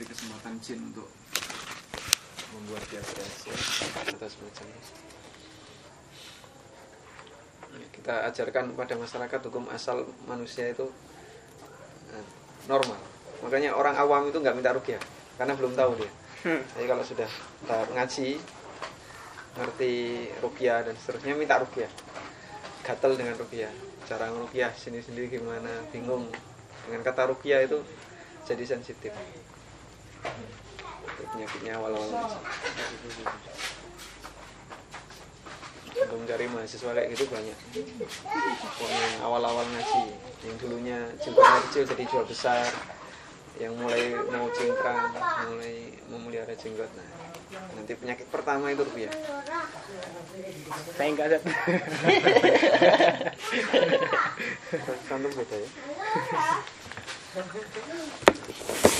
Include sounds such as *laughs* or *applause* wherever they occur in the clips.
diberi kesempatan jin untuk membuat dia berhasil atau semacamnya Ya, kita ajarkan kepada masyarakat hukum asal manusia itu eh, normal. Makanya orang awam itu nggak minta rukyah karena belum tahu dia. Jadi kalau sudah tahap ngaji ngerti rukyah dan seterusnya minta rukyah. Gatel dengan rukyah. Cara rukyah sini sendiri gimana bingung. Dengan kata rukyah itu jadi sensitif penyakitnya awal-awal. Belum cari mahasiswa kayak gitu banyak. Pokoknya awal-awal ngaji. Yang dulunya jenggotnya kecil jadi jual besar. Yang mulai mau cingkrang mulai memelihara jenggot. Nah nanti penyakit pertama itu rupiah Saya enggak ada. Santum beda ya. *laughs*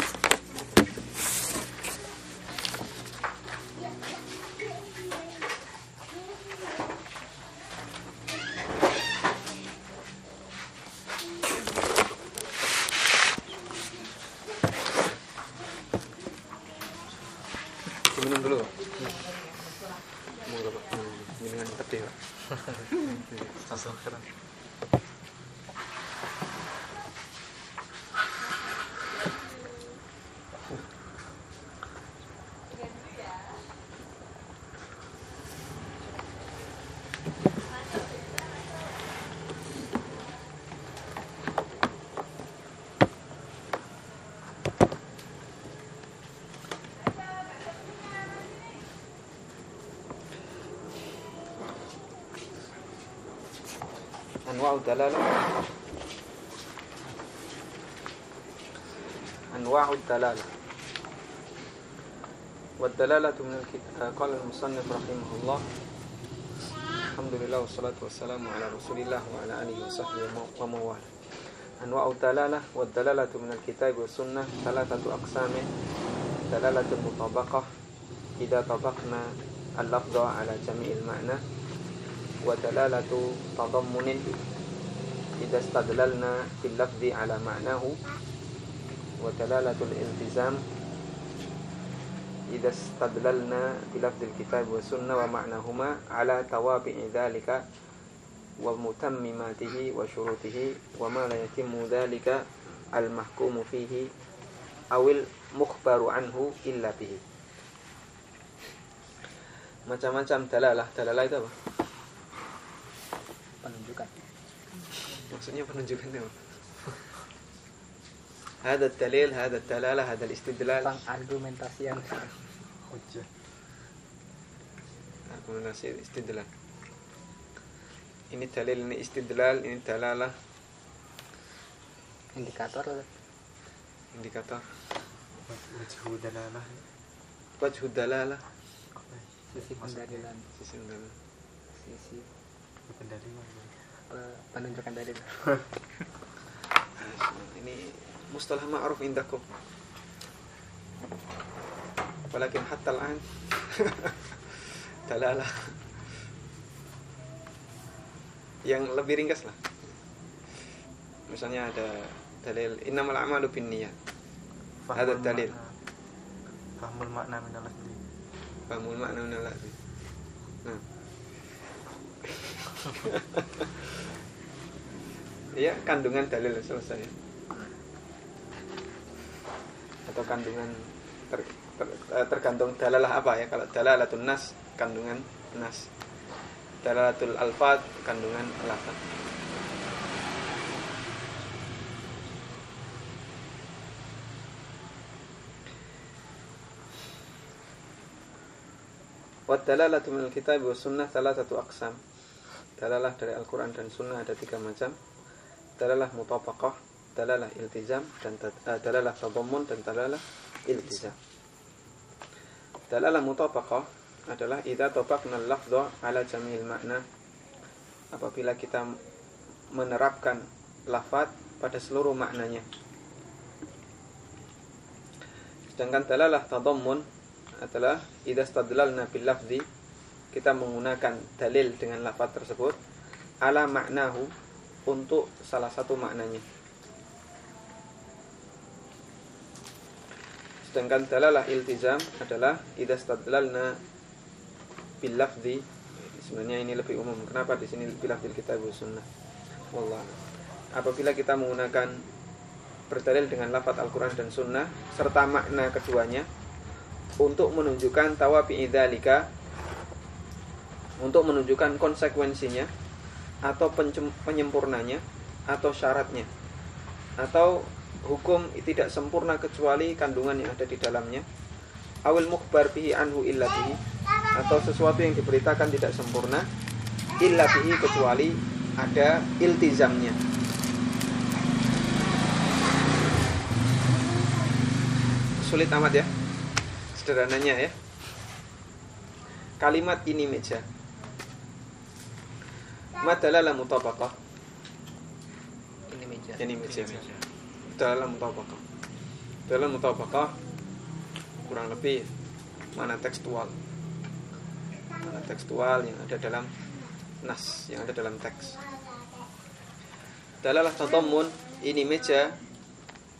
أنواع الدلالة. أنواع الدلالة. والدلالة من الكتاب قال المصنف رحمه الله. الحمد لله والصلاة والسلام على رسول الله وعلى آله وصحبه ومن والاه أنواع الدلالة والدلالة من الكتاب والسنة. ثلاثة أقسام. دلالة المطابقة إذا طبقنا اللفظ على جميع المعنى. ودلالة تضمن إذا استدللنا باللفظ على معناه ودلالة الالتزام إذا استدللنا بلفظ الكتاب والسنة ومعناهما على توابع ذلك ومتمماته وشروطه وما لا يتم ذلك المحكوم فيه أو المخبر عنه إلا به macam-macam dalalah dalalah itu apa? maksudnya penunjukannya apa? Ada dalil, ada dalalah, ada istidlal. Argumentasian. Hujah. Argumentasi istidlal. Ini dalil, ini istidlal, ini dalalah. Indikator. Indikator. Wajhu dalalah. Wajhu dalalah. Sisi pendalilan. Sisi pendalilan. Sisi pendalilan penunjukan dalil ini mustalah ma'ruf indakum walakin hatta al'an. *laughs* Dalalah. Yang lebih ringkas lah. Misalnya ada dalil innamal a'malu binniyat. Ada dalil. fahmul makna minal fahmul makna minal nah. *laughs* Iya, kandungan dalil selesai. Atau kandungan ter, ter- eh, tergantung dalalah apa ya? Kalau dalalatul nas, kandungan nas. Dalalatul alfat, kandungan lafaz. Wadalalatu minal kitab wa sunnah satu aqsam. Dalalah dari Al-Quran dan Sunnah ada tiga macam. Dalalah mutabaqah, dalalah iltizam, dan eh, dalalah tadammun dan dalalah iltizam. Dalalah mutabaqah adalah idza tabaqna al-lafdha ala jami'il makna apabila kita menerapkan lafat pada seluruh maknanya. Sedangkan dalalah tadammun adalah idza stadlalna bil lafzi kita menggunakan dalil dengan lafaz tersebut ala maknahu untuk salah satu maknanya. Sedangkan dalalah iltizam adalah idza stadlalna bil lafzi sebenarnya ini lebih umum. Kenapa di sini bil lafzil kitab sunnah? Wallah. Apabila kita menggunakan berdalil dengan lafaz Al-Qur'an dan sunnah serta makna keduanya untuk menunjukkan tawabi idzalika untuk menunjukkan konsekuensinya atau penyempurnanya atau syaratnya. Atau hukum tidak sempurna kecuali kandungan yang ada di dalamnya. Awil mukhbar bihi anhu illa bihi. Atau sesuatu yang diberitakan tidak sempurna illa bihi kecuali ada iltizamnya. Sulit amat ya sederhananya ya. Kalimat ini meja madalala mutabaqah Ini meja. ini meja. Dalam mutabaqah dalam mutabaqah kurang lebih mana tekstual? Mana tekstual yang ada dalam nas yang ada dalam teks? Dalalah tadammun ini meja.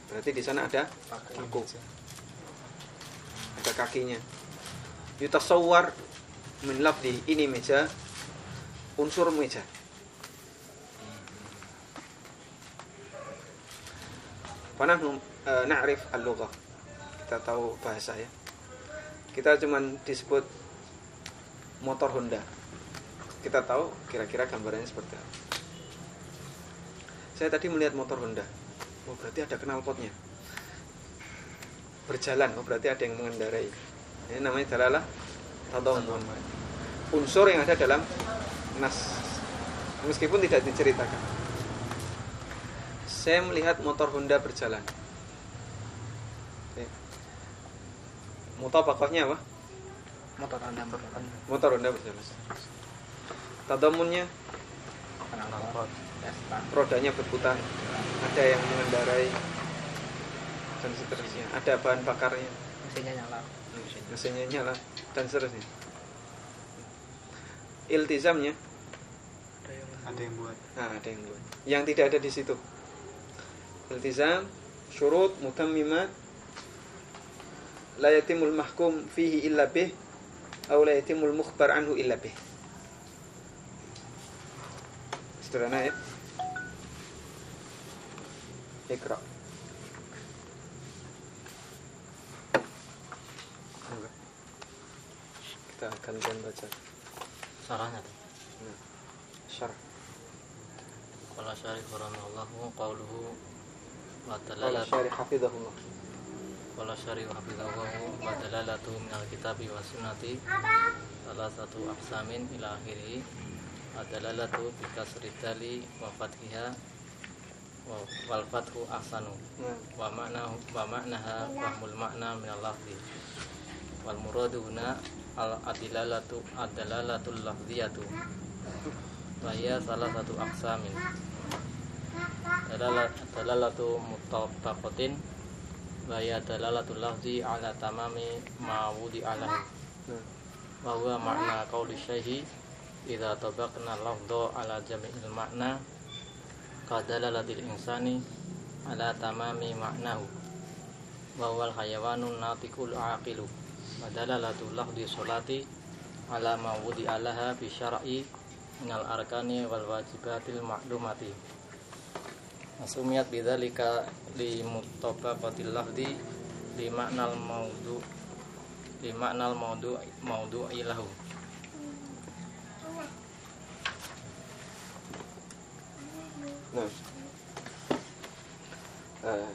Berarti di sana ada paku ada kakinya. Yutasawwar min lafdi ini meja unsur meja Panahnu e, na'rif al-lughah. Kita tahu bahasa ya. Kita cuman disebut motor Honda. Kita tahu kira-kira gambarannya seperti apa. Saya tadi melihat motor Honda. Oh, berarti ada knalpotnya. Berjalan, oh berarti ada yang mengendarai. Ini namanya dalalah tadammun. Unsur yang ada dalam nas. Meskipun tidak diceritakan saya melihat motor Honda berjalan. Oke. Motor pokoknya apa? Motor Anda merupakan Motor Honda berjalan. Tadamunnya rodanya berputar, ada yang mengendarai dan seterusnya. Ada bahan bakarnya, mesinnya nyala. mesinnya nyala dan seterusnya. Iltizamnya, ada yang buat nah ada yang buat. Yang tidak ada di situ. Iltizam, syurut, mutammimat, la yatimul mahkum fihi illa bih, atau la yatimul mukhbar anhu illa bih. Sederhana ya. Ikra. Kita gantian baca. Sarahnya tuh. Nah, syarah. Qala syarih rahimahullahu qawluhu wa Qala dalalat syarih hafizahullah. qala syarih hafizahullahu wa dalalatu min alkitabi wa sunnati salah satu aqsamin ila akhirih adalalatu bi kasri dali wa fathiha wa wal fathu ahsanu. Wa makna wa maknaha fahmul makna min al-lafzi wal muradu huna al adilalatu adalalatul lafziyatu. Wa hiya salah satu aqsamin dalalatu mutabaqatin wa hiya dalalatul lafzi ala tamami ma wudi nah. wa huwa makna qauli syaihi idza tabaqna lafdha ala jami'il makna kadalalatil insani ala tamami maknahu wa huwal hayawanun natiqul aqilu. Wa dalalatu lafdi sholati ala ma wudi alaha bi syar'i minal arkani wal wajibatil Asumiyat bidzalika li mutabaqatil lafdi li maknal maudu li maknal maudu maudu'i lahu Nah. Eh,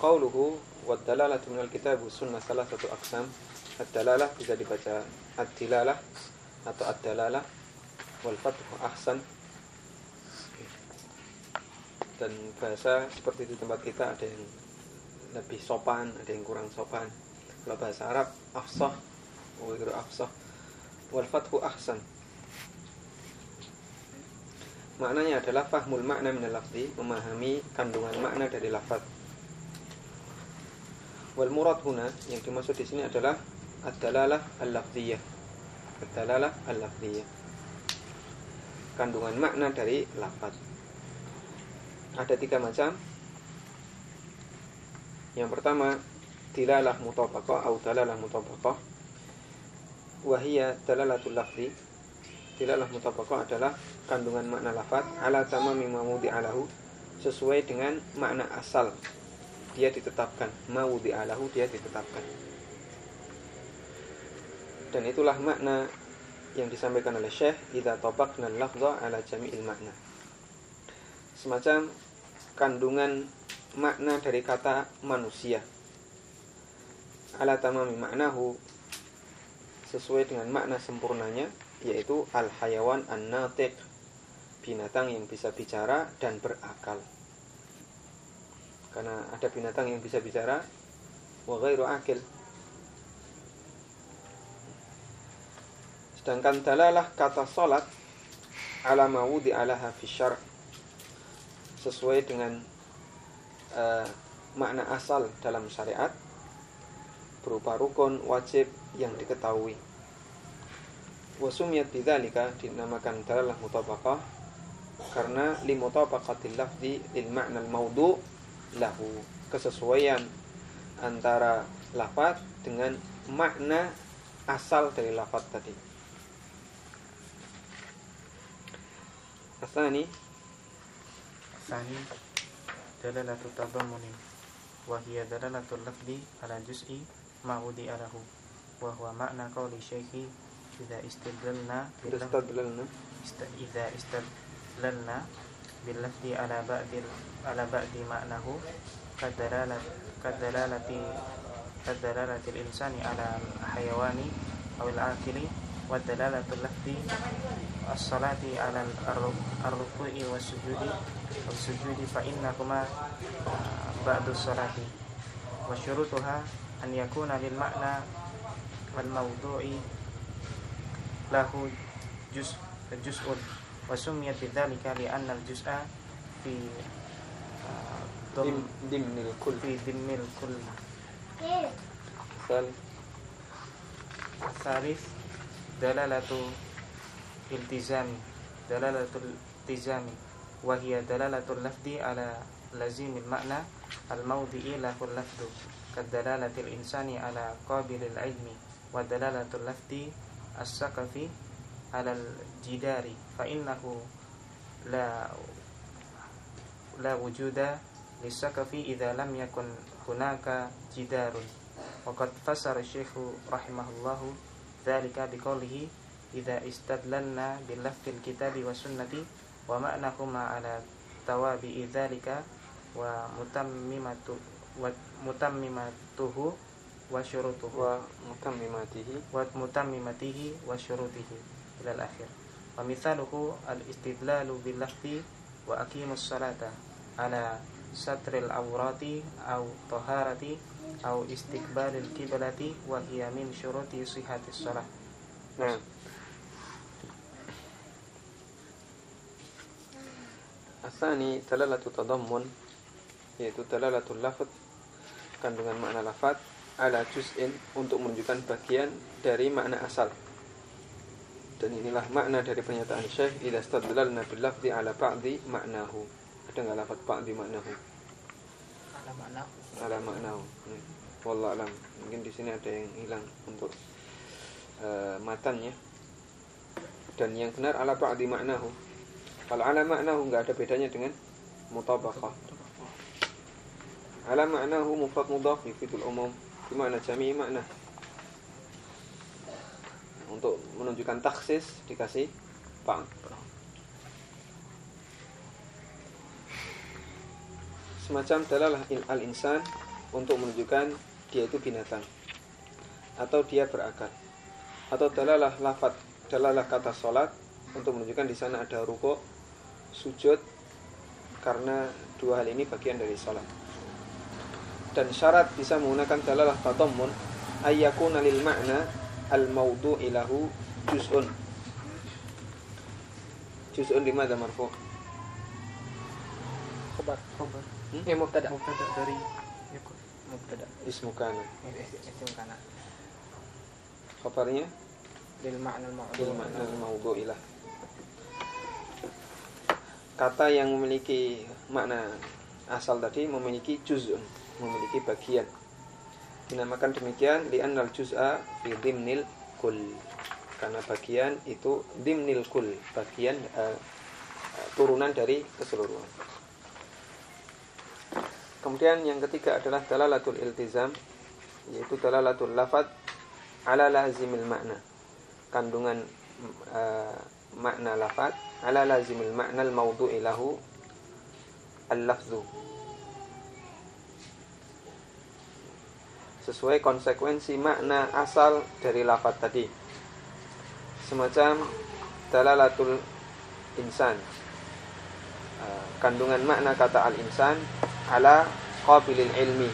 Qauluhu wa dalalatu minal kitab wa sunnah salah satu aksam. Ad-dalalah bisa dibaca ad-dilalah atau ad-dalalah. Wal fathu ahsan dan bahasa seperti di tempat kita ada yang lebih sopan, ada yang kurang sopan. Kalau bahasa Arab afsah, wa ghairu afsah. Wal fathu ahsan. maknanya adalah fahmul makna min lafzi memahami kandungan makna dari lafaz wal murad huna yang dimaksud di sini adalah ad-dalalah al-lafziyah ad-dalalah al-lafziyah kandungan makna dari lafaz ada tiga macam. Yang pertama dilalah mutabaqah atau dalalah mutabaqah wahia dalalatul lafzi. Dilalah mutabaqah adalah kandungan makna lafaz. Ala tamami mamudi alahu sesuai dengan makna asal. Dia ditetapkan. Mawudi alahu dia ditetapkan. Dan itulah makna yang disampaikan oleh Syekh idza tabaqna lafdha ala jami'il makna. Semacam kandungan makna dari kata manusia. Ala tamami maknahu sesuai dengan makna sempurnanya yaitu al hayawan an natiq binatang yang bisa bicara dan berakal. Karena ada binatang yang bisa bicara wa ghairu akil. Sedangkan dalalah kata salat ala mawudi alaha fi syar' sesuai dengan uh, makna asal dalam syariat berupa rukun wajib yang diketahui wasumiyat bidzalika dinamakan dalalah mutabaqah karena limutabaqatil lafzi lil ma'na maudu lahu kesesuaian antara lafaz dengan makna asal dari lafaz tadi. Asani Asani dalalatu tadammuni wa hiya dalalatul lafzi ala juz'i ma alahu wa huwa makna qawli syekhi idza istadlalna istadlalna idza istadlalna bil lafzi ala ba'dil ala ba'di maknahu kadalalat kadalalati kadalalatil insani ala hayawani awil akili wa dalalatul lafzi as-salati ala ar-ruku'i was sujudi was sujudi fa innahuma ba'du salati. Wa syurutuha an yakuna lil makna wal mawdu'i lahu juz juz'un. Wa sumiyat bidzalika li anna al juz'a fi dim dimnil kul. fi dimil kull sal. Salif dalalatu iltizami dalalatul iltizami wa hiya dalalatul lafdi ala lazimil makna al mawdi'i lahul lafdu kadalalatil insani ala qabilil ilmi wa dalalatul lafdi as-saqafi ala al-jidari fa innahu la la wujuda lisakafi idza lam yakun hunaka jidarun wa qad fasara syekhu rahimahullahu dzalika biqoulihi idza istadlalna bil lafzil kitabi wa sunnati wa ma'nahuma ala tawabi dzalika wa mutammimatu wa mutammimatuhu wa syurutuhu wa mutammimatihi wa mutammimatihi wa syurutihi ila al-akhir wa mithaluhu al-istidlalu bil lafzi wa aqimus salata ala satril awrati au taharati au istiqbalil kiblati wa hiya min syuruti sihhatis shalah. Nah. Asani dalalatu tadammun yaitu dalalatul lafaz kandungan makna lafaz ala juz'in untuk menunjukkan bagian dari makna asal. Dan inilah makna dari pernyataan Syekh idza stadlalna bil lafzi ala ba'di maknahu. Ada enggak lafaz ba'di maknahu? Ala maknahu. Ala maknahu. Hmm. Wallah alam. Mungkin di sini ada yang hilang untuk uh, matannya. Dan yang benar ala ba'di maknahu. Kalau ala maknahu enggak ada bedanya dengan mutabaqah. Ala maknahu mufrad mudhaf yufidul umum. Di mana jami makna untuk menunjukkan taksis dikasih bang semacam dalalah al insan untuk menunjukkan dia itu binatang. Atau dia berakal. Atau dalalah lafat dalalah kata solat untuk menunjukkan di sana ada ruko sujud karena dua hal ini bagian dari sholat. Dan syarat bisa menggunakan dalalah tadammun ayyakuna lil ma'na al maudu'i lahu juz'un. Juz'un di mana marfu? Khabar khabar Hmm? eh mubtada. Mubtada dari yakun mubtada. Ismu kana. Isim kana. Khabarnya lil ma'na al makna maudhu'ilah kata yang memiliki makna asal tadi memiliki juz'un memiliki bagian. Dinamakan demikian li'annal juz'a fi dimnil kul. Karena bagian itu dimnil kul bagian eh, turunan dari keseluruhan. Kemudian yang ketiga adalah dalalatul iltizam yaitu dalalatul lafad ala lazimil makna. Kandungan eh, makna lafad ala lazimil makna al mawdu'i lahu al lafzu sesuai konsekuensi makna asal dari lafad tadi. Semacam dalalatul insan. Eh, kandungan makna kata al insan ala qabilil ilmi.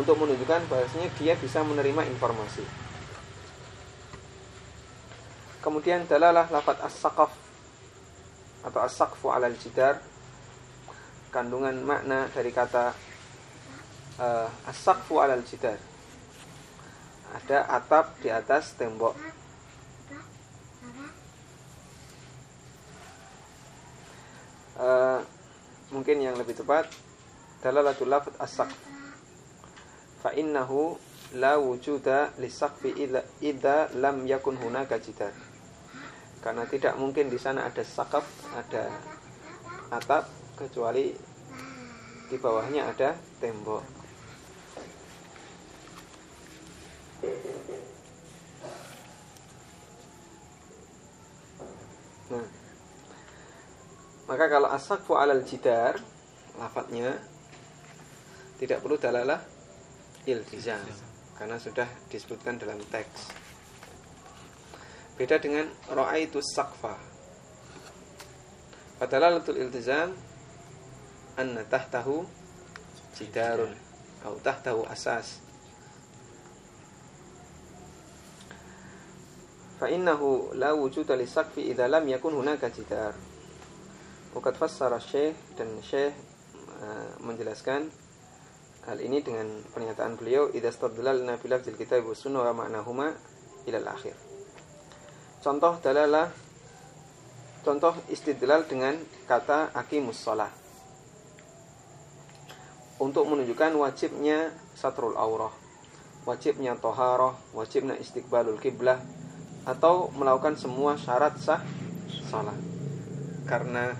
Untuk menunjukkan bahwasanya dia bisa menerima informasi Kemudian dalalah lafat as-saqaf atau as-saqfu alal jidar. Kandungan makna dari kata uh, as-saqfu alal jidar. Ada atap di atas tembok. Uh, mungkin yang lebih tepat dalalatul lafat as-saqf. Fa innahu la wujuda lisaqfi idza lam yakun hunaka jidar karena tidak mungkin di sana ada sakaf, ada atap kecuali di bawahnya ada tembok. Nah, maka kalau asakfu alal jidar lafadznya tidak perlu dalalah iltizam karena sudah disebutkan dalam teks. Beda dengan ra'aitu sakfa. Fadalalatul iltizam anna tahtahu jidarun atau tahtahu asas. La wujuda li sakfi idza lam yakun hunaka jidar. Waqad fassara Syekh dan Syekh uh, menjelaskan hal ini dengan pernyataan beliau idza stadlalna bi lafzil kitab wa sunnah wa ma'nahuma ila al-akhir. Contoh dalalah contoh istidlal dengan kata aqimus shalah. Untuk menunjukkan wajibnya satrul aurah, wajibnya toharoh, wajibnya istiqbalul kiblah atau melakukan semua syarat sah salat. Karena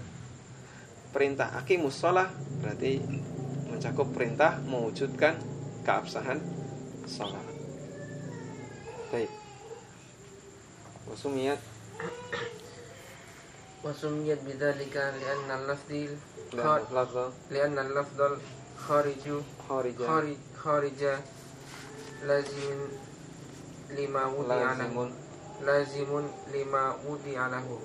perintah aqimus shalah berarti mencakup perintah mewujudkan keabsahan salat. Baik. Wasumiyat وسميت بذلك لأن اللفظ dan lafzal لأن اللفظ الخارج kharija خارج خارج لازم لما وضع له lazimun لازم لما وضع له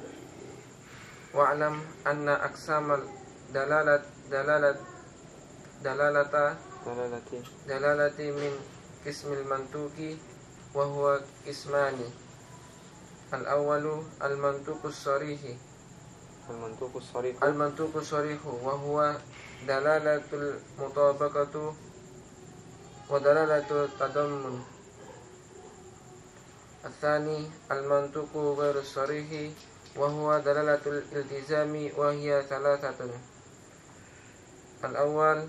واعلم أن أقسام الدلالة دلالة دلالة dalalati دلالة من قسم المنطوق وهو قسمان الأول المنطوق الصريح. al-mantuq as-sarih المنطوق الصريح وهو دلالة المطابقة ودلالة التضمن. الثاني المنطوق غير الصريح وهو دلالة الالتزام وهي ثلاثة. الأول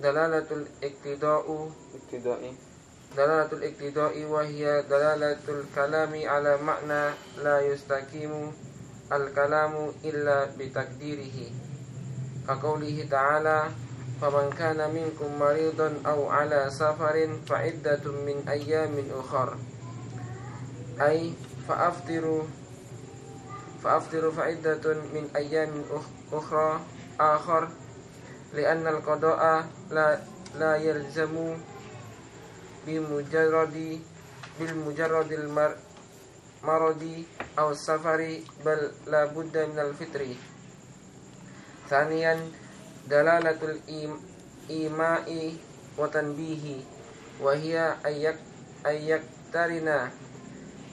دلالة ibtidai دلالة الاقتضاء وهي دلالة الكلام على معنى لا يستقيم الكلام إلا بتقديره. كقوله تعالى فمن كان منكم مريضا أو على سفر فعدة من أيام أخر أي فأفطروا فأفطروا فعدة من أيام أخ- أخرى آخر لأن القضاء لا لا يلزم بمجرد بالمجرد المر مرض أو السفر بل لا بد من الفطر. ثانيا دلالة الإيماء وتنبيه وهي أن يقترن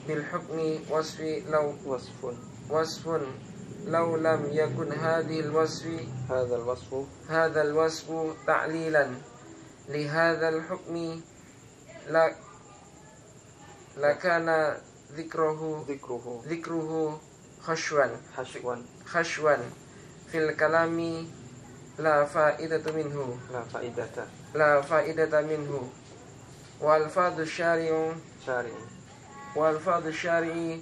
بالحكم وصف لو wasfun وصف لو لم يكن هذه الوصف هذا الوصف. هذا الوصف تعليلا لهذا الحكم. لا. لكان ذكره ذكره. ذكره خشوا. حشوا خشوا. في الكلام لا فائدة منه. لا فائدة. لا فائدة منه. والفاظ الشارع شارع. والفاظ الشارع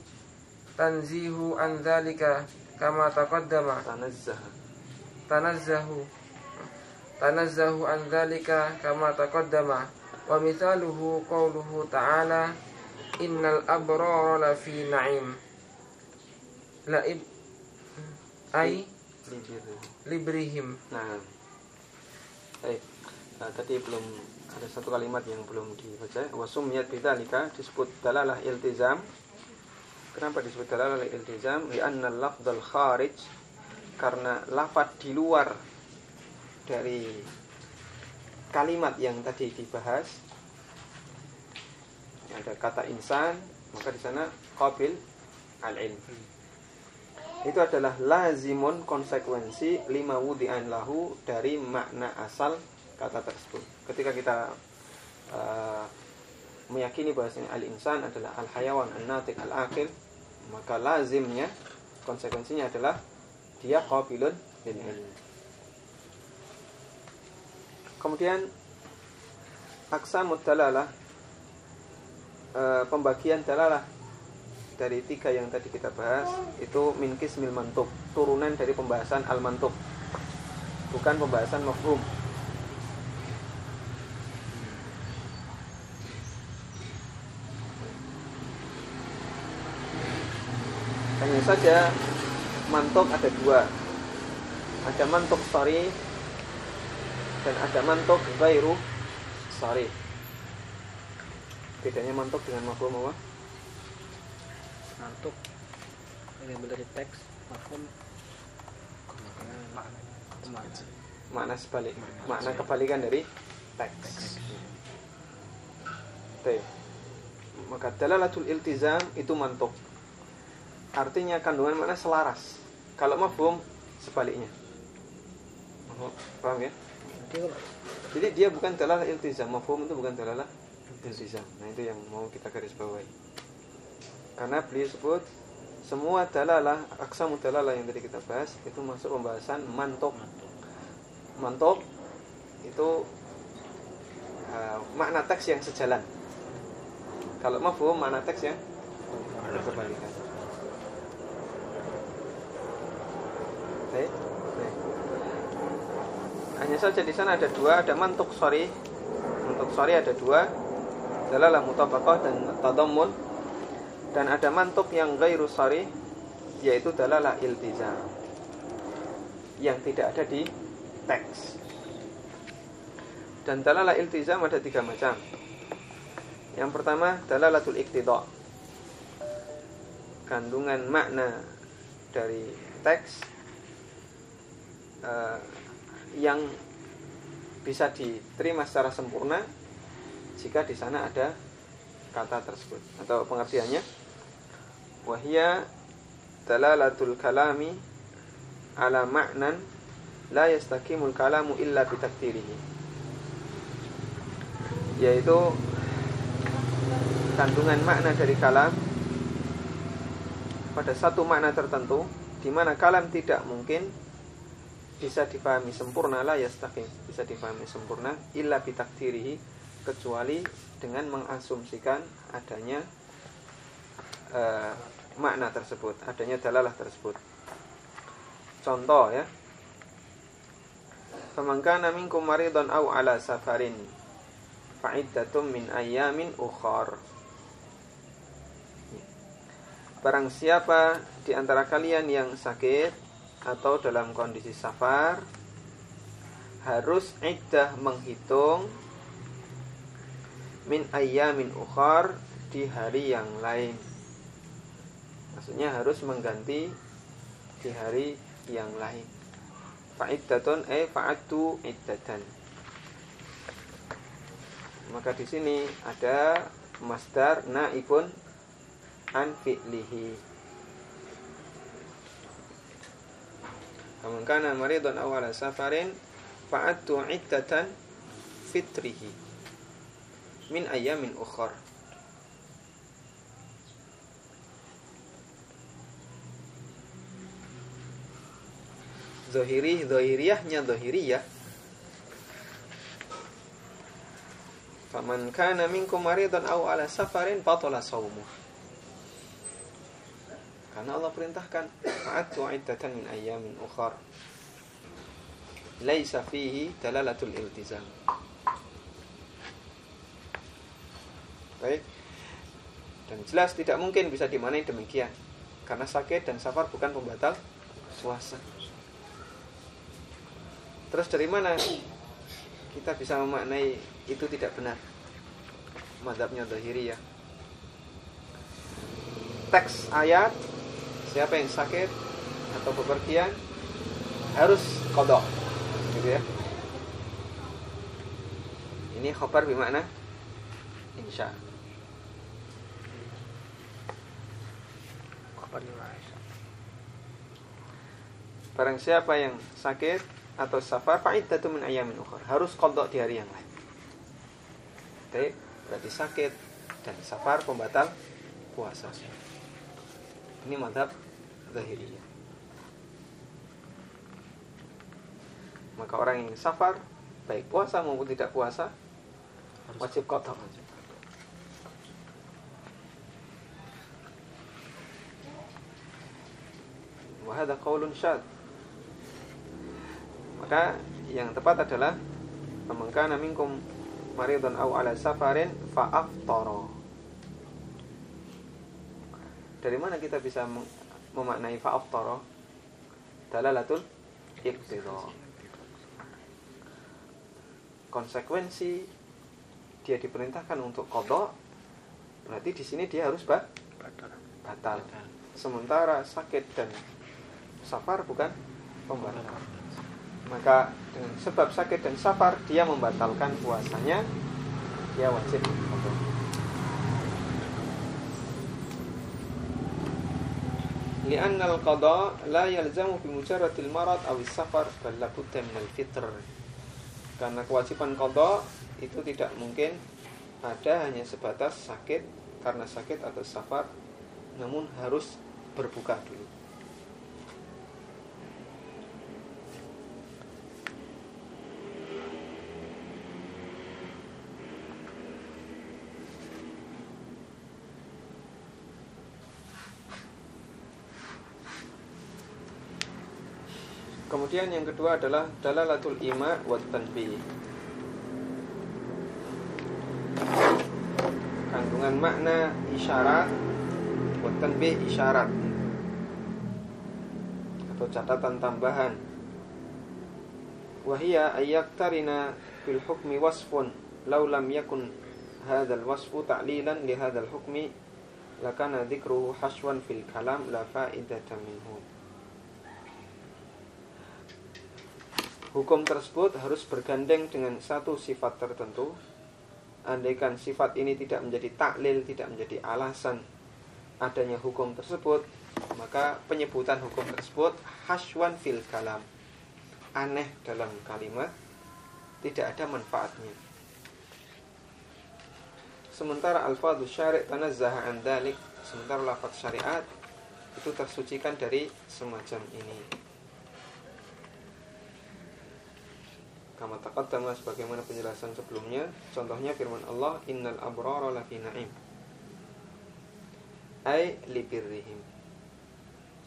تنزيه عن ذلك كما تقدم. تنزه. تنزه. تنزه عن ذلك كما تقدم. Wa mithaluhu qawluhu ta'ala Innal abrara lafi na'im. Laib Ay Librihim. Nah eh Tadi belum ada satu kalimat yang belum dibaca. Wasumiyat bidalika disebut dalalah iltizam. Kenapa disebut dalalah iltizam? Lianna lafdal kharij Karena lafad di luar dari kalimat yang tadi dibahas ada kata insan maka di sana qabil al-ilm itu adalah lazimun konsekuensi lima wudi'an lahu dari makna asal kata tersebut. Ketika kita uh, meyakini bahwasanya al-insan adalah al-hayawan an-natiq al-aqil, maka lazimnya konsekuensinya adalah dia qabilun lil ilm. Kemudian aksamut dalalah uh, pembagian dalalah dari tiga yang tadi kita bahas itu min kismil mantuk turunan dari pembahasan al mantuk bukan pembahasan mafhum. Hanya saja mantuk ada dua. Ada mantuk sorry dan ada mantuk gairu sorry bedanya mantuk dengan mafhum apa? Mantuk Ini dari teks Mafhum Makna makna sebalik makna kebalikan dari teks. Oke. Maka dalalatul iltizam itu mantuk. Artinya kandungan makna selaras. Kalau mafhum sebaliknya. Paham ya? Jadi dia bukan dalalah iltizam, mafhum itu bukan dalalah iltizam. Nah, itu yang mau kita garis bawahi. Karena beliau sebut semua dalalah, aksamu dalalah yang tadi kita bahas itu masuk pembahasan mantuk. Mantuk itu uh, makna teks yang sejalan. Kalau mafhum makna teks yang berbalikan. Baik. Hanya saja di sana ada dua, ada mantuk sorry. Mantuk sorry ada dua. Dalalah mutabaqah dan tadammun dan ada mantuk yang gairu sari yaitu dalalah iltizam yang tidak ada di teks. Dan dalalah iltizam ada tiga macam. Yang pertama dalalatul iktidha. Kandungan makna dari teks uh, yang bisa diterima secara sempurna jika di sana ada kata tersebut atau pengertiannya. Wahia dalalatul kalami ala ma'nan la yastakimul kalamu illa bitakdirihi yaitu kandungan makna dari kalam pada satu makna tertentu di mana kalam tidak mungkin bisa dipahami sempurna la yastakim bisa dipahami sempurna illa bitakdirihi kecuali dengan mengasumsikan adanya uh, makna tersebut, adanya dalalah tersebut. Contoh ya. Famangkana minkum maridun aw ala safarin fa'iddatum min ayyamin ukhar. Barang siapa di antara kalian yang sakit atau dalam kondisi safar harus iddah menghitung min ayyamin ukhar di hari yang lain. Maksudnya harus mengganti di hari yang lain. Fa'iddatun eh fa'addu iddatan. Maka di sini ada masdar naibun an fi'lihi. Faman kana maridan aw safarin fa'addu iddatan fitrihi min ayamin ukhar. Zohiri, zohiriyahnya zohiriyah. Faman kana minkum maridan aw ala safarin batala sawmuh Karena Allah perintahkan Fa'atu iddatan min ayyamin ukhar Laisa fihi dalalatul iltizam. Baik. Dan jelas tidak mungkin bisa dimanai demikian. Karena sakit dan safar bukan pembatal puasa. Terus dari mana kita bisa memaknai itu tidak benar? Madhabnya Zahiri ya. Teks ayat siapa yang sakit atau bepergian harus kodok, gitu ya. Ini khobar bermakna insya. Kapan di mana? Barang siapa yang sakit atau safar fa'iddatu min ayamin ukhra. Harus qada di hari yang lain. Oke, berarti sakit dan safar pembatal puasa. Ini madhab zahiriyah. Maka orang yang safar baik puasa maupun tidak puasa wajib qada. Wahada qaulun syad maka yang tepat adalah Pemengkana minkum maridun au ala safarin fa'aftara Dari mana kita bisa memaknai fa'aftara? Dalalatul iqtidha Konsekuensi dia diperintahkan untuk kodok berarti di sini dia harus ba batal. Sementara sakit dan safar bukan pembatal. Maka dengan sebab sakit dan safar dia membatalkan puasanya. Dia wajib qada al-qada la yalzamu bi mujarradil marad aw safar bal labudda min al-fitr karena kewajiban qada itu tidak mungkin ada hanya sebatas sakit karena sakit atau safar namun harus berbuka dulu Kemudian yang kedua adalah dalalatul ima wa tanbih. Kandungan makna isyarat wa tanbih isyarat atau catatan tambahan. Wahia ayyaktarina fil hukmi wasfun law lam yakun hadzal wasfu ta'lilan li hadzal hukmi lakana dzikruhu haswan fil kalam la fa'idata minhu. Hukum tersebut harus bergandeng dengan satu sifat tertentu. Andaikan sifat ini tidak menjadi taklil, tidak menjadi alasan adanya hukum tersebut, maka penyebutan hukum tersebut haswan fil kalam. Aneh dalam kalimat, tidak ada manfaatnya. Sementara alfadhu syari' tanazzaha an dalik, sementara lafaz syariat itu tersucikan dari semacam ini. Kama taqaddama sebagaimana penjelasan sebelumnya contohnya firman Allah innal abrara lafi na'im. Ai libirrihim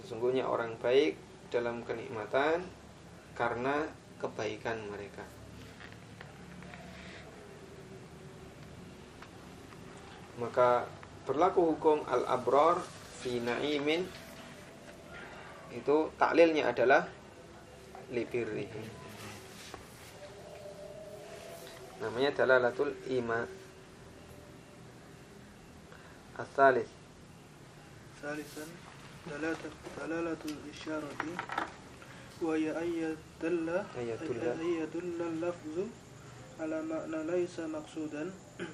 sesungguhnya orang baik dalam kenikmatan karena kebaikan mereka. Maka berlaku hukum al-abrar fi na'imin itu taklilnya adalah libirrihim namanya dalalatul ima الثالث. ثالثا دلالة الإشارة وهي أن يدل أن يدل. اللفظ على معنى ليس مقصودا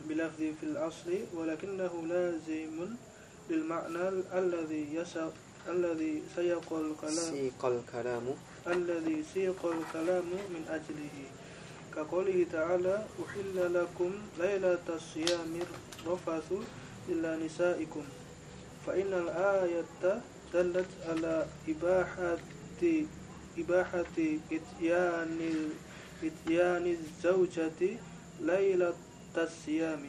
بلفظ في الأصل ولكنه لازم للمعنى الذي يسق الذي سيق الكلام. siqal kalamu الذي سيق الكلام من أجله. كقوله تعالى أحل لكم ليلة الصيام الرفث إلى نسائكم. فإن الآية دلت على إباحة إباحة إتيان إتيان الزوجة ليلة الصيام.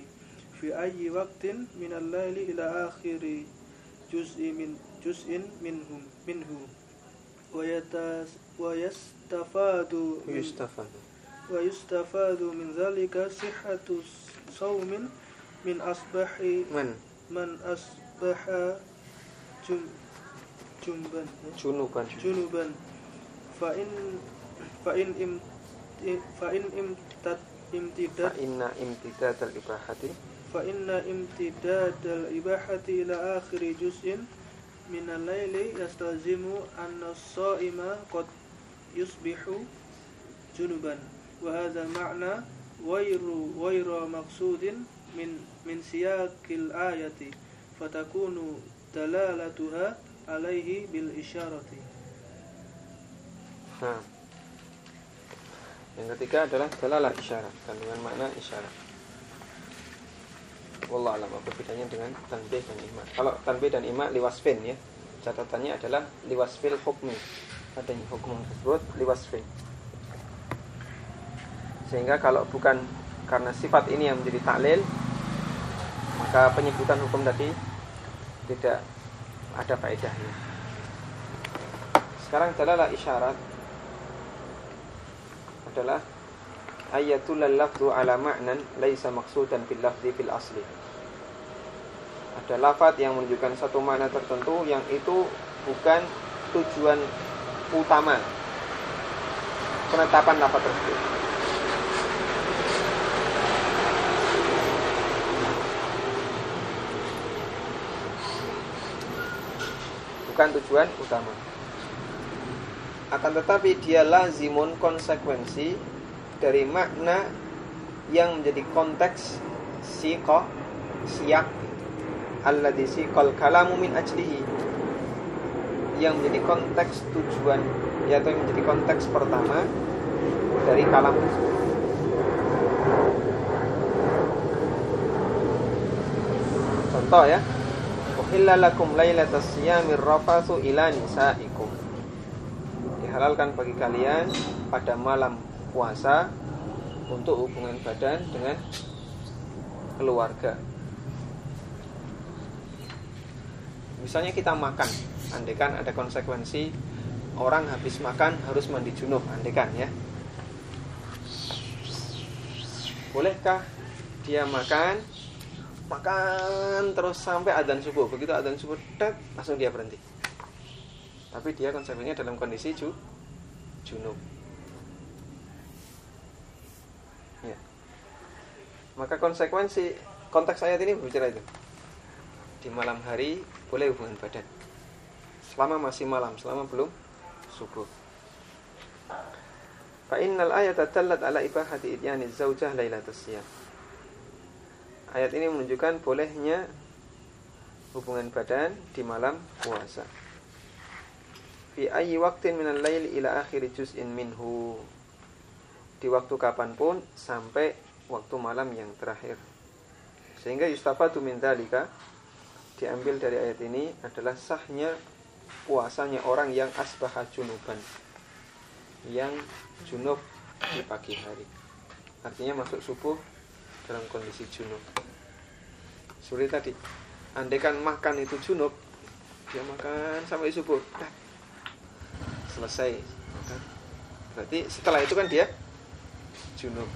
في أي وقت من الليل إلى آخر جزء من جزء منه منه. ويتس ويستفاد. wa yustafadu min zalika sihhatu saumin min asbahi man asbaha junuban junuban fa in fa in im fa in imtad al ibahati fa inna al ibahati ila min yastazimu anna as-sa'ima yusbihu junuban وهذا معنى غير غير مقصود من من سياق الآية فتكون fatakunu عليه بالإشارة nah. Yang ketiga adalah dalalah isyarat kandungan makna isyarat. Wallah alam apa bedanya dengan tanbih dan imak kalau tanbih dan imak liwasfin ya. Catatannya adalah liwasfil hukmi. Adanya hukum tersebut liwasfin. Sehingga kalau bukan karena sifat ini yang menjadi taklil maka penyebutan hukum tadi tidak ada faedahnya. Sekarang dalalah isyarat adalah ayatul lafzu ala ma'nan laisa maqsudan bil lafzi fil asli. Ada lafaz yang menunjukkan satu makna tertentu yang itu bukan tujuan utama penetapan lafaz tersebut. Bukan tujuan utama akan tetapi dia lazimun konsekuensi dari makna yang menjadi konteks siqah siyak alladhi siqal kalamu min ajlihi yang menjadi konteks tujuan yaitu yang menjadi konteks pertama dari kalam. Contoh ya. Uhilla lakum lailatas siyamir rafathu ila nisaikum dihalalkan bagi kalian pada malam puasa untuk hubungan badan dengan keluarga. Misalnya kita makan, andekan ada konsekuensi orang habis makan harus mandi junub, andekan ya. Bolehkah dia makan makan terus sampai adzan subuh. Begitu adzan subuh, tet, langsung dia berhenti tapi dia konsekuensinya dalam kondisi ju, junub. Ya. Maka konsekuensi konteks ayat ini berbicara itu. Di malam hari boleh hubungan badan. Selama masih malam, selama belum subuh. Fa innal ayata dallat ala ibahati idyani zaujah lailatus siyam. Ayat ini menunjukkan bolehnya hubungan badan di malam puasa. Fi ayyi waqtin minal lail ila akhir juz'in minhu. Di waktu kapan pun sampai waktu malam yang terakhir. Sehingga yustafatu min dalika diambil dari ayat ini adalah sahnya puasanya orang yang asbaha junuban. Yang junub di pagi hari. Artinya masuk subuh dalam kondisi junub. Sulit tadi andaikan makan itu junub dia makan sampai subuh selesai. Berarti setelah itu kan dia junub.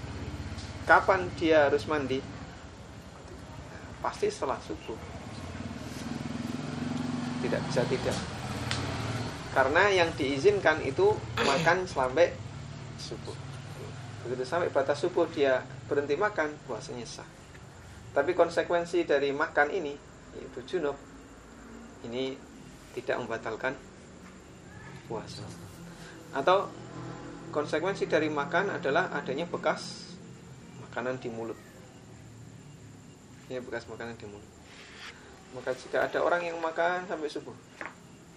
Kapan dia harus mandi? Pasti setelah subuh. Tidak bisa tidak. Karena yang diizinkan itu makan sampai subuh. Begitu sampai batas subuh dia berhenti makan puasanya sah tapi konsekuensi dari makan ini yaitu junub ini tidak membatalkan puasa. Atau konsekuensi dari makan adalah adanya bekas makanan di mulut. Ini bekas makanan di mulut. Maka jika ada orang yang makan sampai subuh,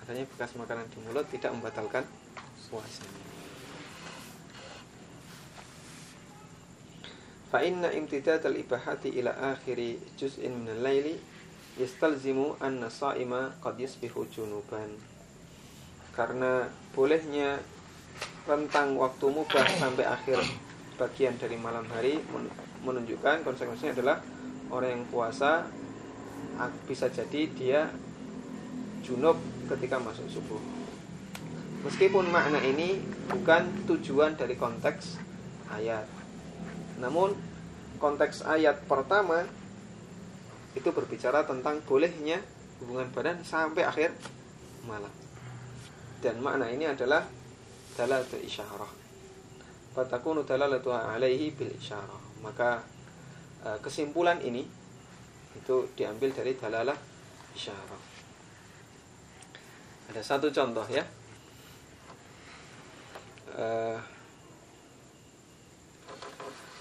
adanya bekas makanan di mulut tidak membatalkan puasanya. Fa inna imtidad al-ibahati ila akhiri juz'in min al-laili yastalzimu anna sa'ima qad yusbihu junuban. Karena bolehnya rentang waktu mubah sampai akhir bagian dari malam hari men- menunjukkan konsekuensinya adalah orang yang puasa bisa jadi dia junub ketika masuk subuh. Meskipun makna ini bukan tujuan dari konteks ayat. Namun konteks ayat pertama itu berbicara tentang bolehnya hubungan badan sampai akhir malam. Dan makna ini adalah dalalatul isyarah. Fatakunu dalalatu alaihi bil isyarah. Maka eh, kesimpulan ini itu diambil dari dalalah isyarah. Ada satu contoh ya. Eh,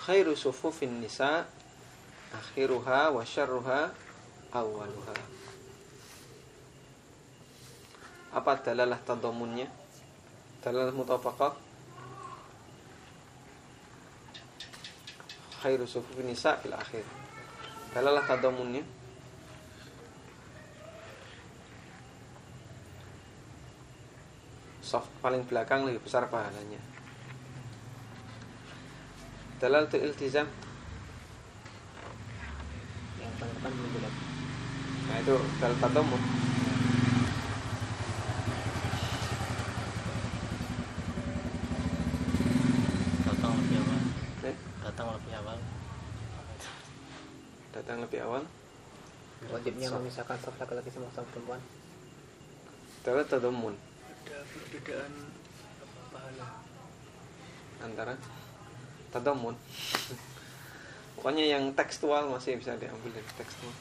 khairu sufufin nisa akhiruha wa syarruha awaluha. Apa dalalah tadamunnya? Dalalah mutafaqah? Khairu sufufin nisa fil akhir. Dalalah tadamunnya? Soft paling belakang lebih besar pahalanya. Dalal tu iltizam. Yang paling depan belum jelas. Nah itu dalal tadamun datang lebih awal. Eh, datang lebih awal. Datang lebih awal. Wajibnya So. memisahkan saf laki-laki sama saf perempuan. Dalal tadamun Ada perbedaan apa, pahala. Antara Tadamun Pokoknya yang tekstual masih bisa diambil dari tekstual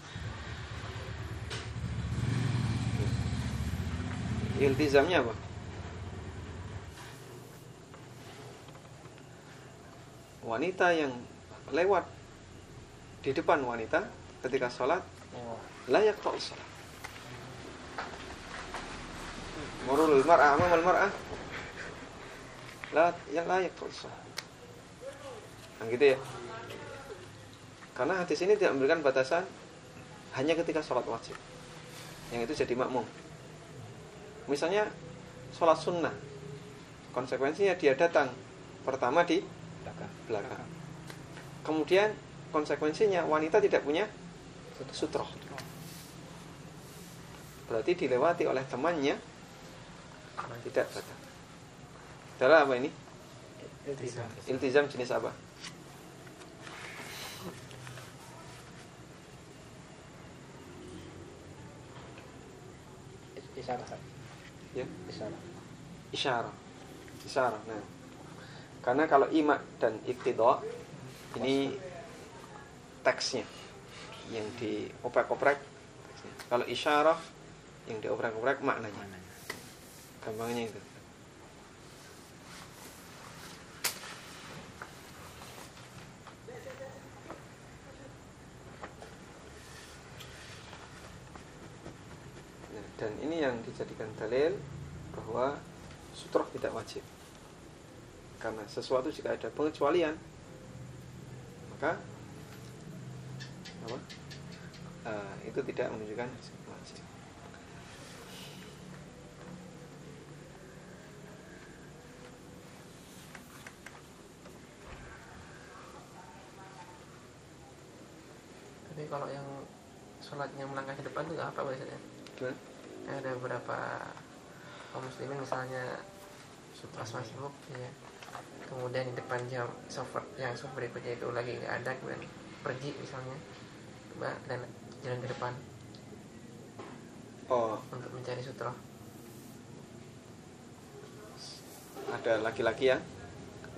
Iltizamnya apa? Wanita yang lewat di depan wanita ketika sholat oh layak tak sholat. Murul mar'ah amal mar'ah la yang layak tak sholat. Nah gitu ya. Karena hadis ini tidak memberikan batasan hanya ketika sholat wajib. Yang itu jadi makmum. Misalnya sholat sunnah. Konsekuensinya dia datang pertama di belakang belakang. Kemudian konsekuensinya wanita tidak punya sutroh. Berarti dilewati oleh temannya tidak datang. Adalah apa ini? iltizam Iltizam jenis apa? Isyarah. Ya, isyarah isyarah. Isyarah. Nah, karena kalau imak dan iktidha ini teksnya yang dioprek-oprek. teksnya. Kalau isyarah yang dioprek-oprek maknanya. Gampangnya itu. Nah, dan ini yang dijadikan dalil bahwa sutroh tidak wajib. Karena sesuatu jika ada pengecualian maka apa? Eh, itu tidak menunjukkan wajib. Tapi kalau yang sholatnya melangkah ke depan itu apa biasanya? Gimana? Ada beberapa kaum muslimin misalnya pas masbuk ya. Kemudian di depan jam soft yang soft berikutnya itu lagi nggak ada kemudian pergi misalnya coba dan jalan ke depan. Oh, untuk mencari sutra. Ada laki-laki ya?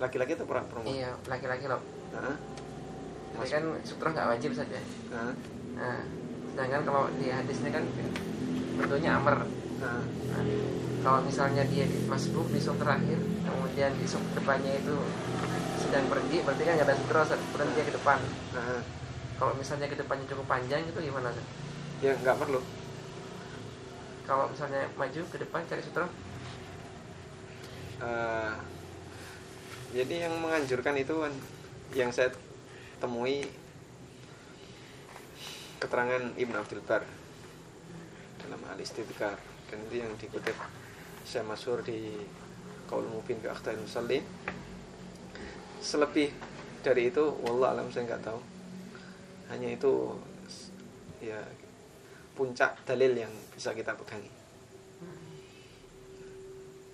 Laki-laki atau perempuan? perempuan? iya laki-laki loh. Nah, tapi kan sutra nggak wajib saja nah, nah sedangkan kalau di hadisnya kan bentuknya amr nah. Nah, kalau misalnya dia di masbuk di sub terakhir kemudian di depannya itu sedang pergi berarti kan nggak ada Ustaz. kemudian dia ke depan nah. kalau misalnya ke depannya cukup panjang itu gimana? Ya nggak perlu. kalau misalnya maju ke depan cari sutra Eh, jadi yang menganjurkan itu yang saya temui keterangan Ibn Abdul Bar dalam al istidkar dan itu yang dikutip saya masur di Qaul Mubin ke Akhtar Musallin. Selebih dari itu wallah alam saya nggak tahu. Hanya itu ya puncak dalil yang bisa kita pegangi.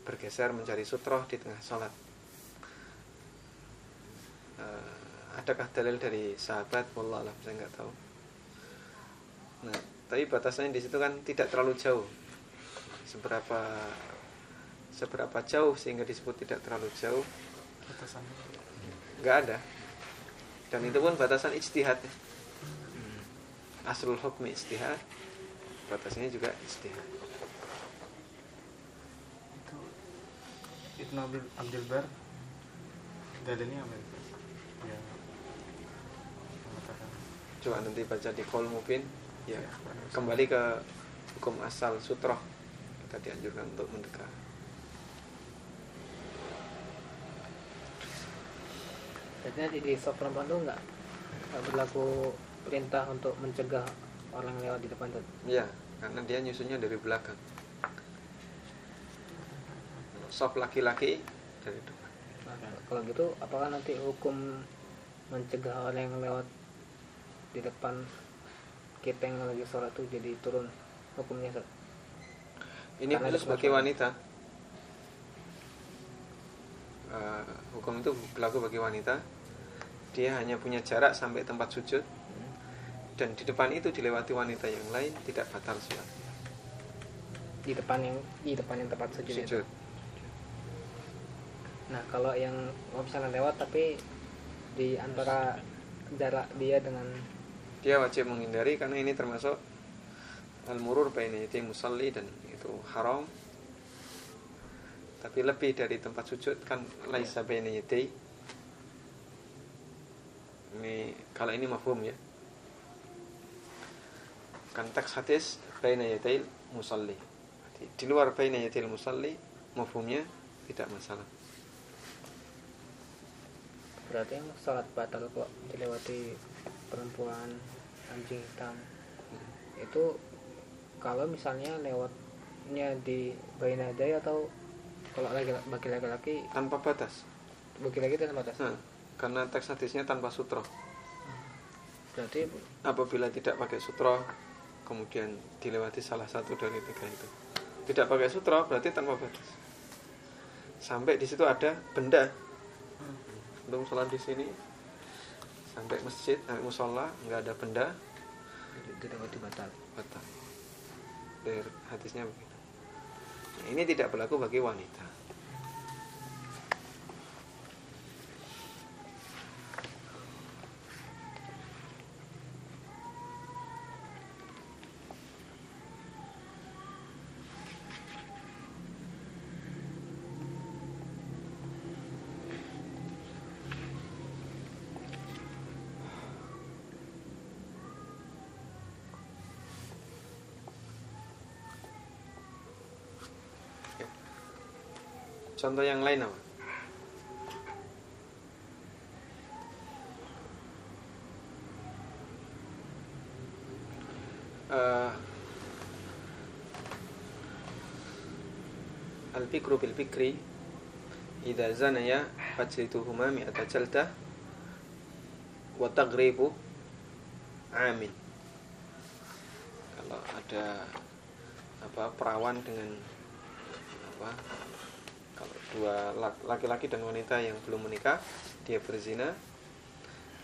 Bergeser mencari sutroh di tengah sholat. Eh, adakah dalil dari sahabat? Wallah alam saya nggak tahu. Nah tapi batasannya di situ kan tidak terlalu jauh. Seberapa seberapa jauh sehingga disebut tidak terlalu jauh? Batasannya. Nggak ada. Dan itu pun batasan ijtihad. Aslul hukmi ijtihad batasnya juga ijtihad. Itu Ibnu Abdul, Abdul Bar dalilnya apa mengatakan. Coba nanti baca di Qaul Mubin ya kembali ke hukum asal sutroh. Kita dianjurkan untuk mendekat. Jadi nanti di soft perempuan tuh nggak nggak berlaku perintah untuk mencegah orang lewat di depan tuh. ya karena dia nyusunnya dari belakang. Sop laki-laki dari depan. Nah, kalau gitu apakah nanti hukum mencegah orang yang lewat di depan kita yang lagi sholat tuh jadi turun hukumnya Ustaz? ini Karena khusus bagi wanita. Eh, hukum itu berlaku bagi wanita. Dia hanya punya jarak sampai tempat sujud. Dan di depan itu dilewati wanita yang lain tidak batal sholat. Di depan yang di depan yang tempat sujud, itu. sujud. Nah kalau yang misalnya lewat tapi di antara jarak dia dengan dia wajib menghindari karena ini termasuk al-murur baina yati musalli dan itu haram. Tapi lebih dari tempat sujud kan laisa baina yati ini kalau ini mafhum ya. Kan teks hadis baina yatil musalli. Di luar baina yatil musalli mafhumnya tidak masalah. Berarti sholat batal kok dilewati perempuan anjing hitam. Itu kalau misalnya lewatnya di bainadai atau kalau lagi bagi laki-laki tanpa batas. bagi laki itu batas? Nah, karena teks hadisnya tanpa sutro berarti apabila tidak pakai sutro kemudian dilewati salah satu dari tiga itu. Tidak pakai sutro berarti tanpa batas. Sampai di situ ada benda. Belum sholat di sini sampai masjid sampai musola nggak ada benda. Dilewati batal. Batal. Dari hadisnya begitu. Nah, ini tidak berlaku bagi wanita contoh yang lain apa? Eh, Al-fikru bil fikri Idza zanaya fajlituhuma mi'ata jaldah wa taghribu amin. Kalau ada apa perawan dengan apa dua lak- laki-laki dan wanita yang belum menikah dia berzina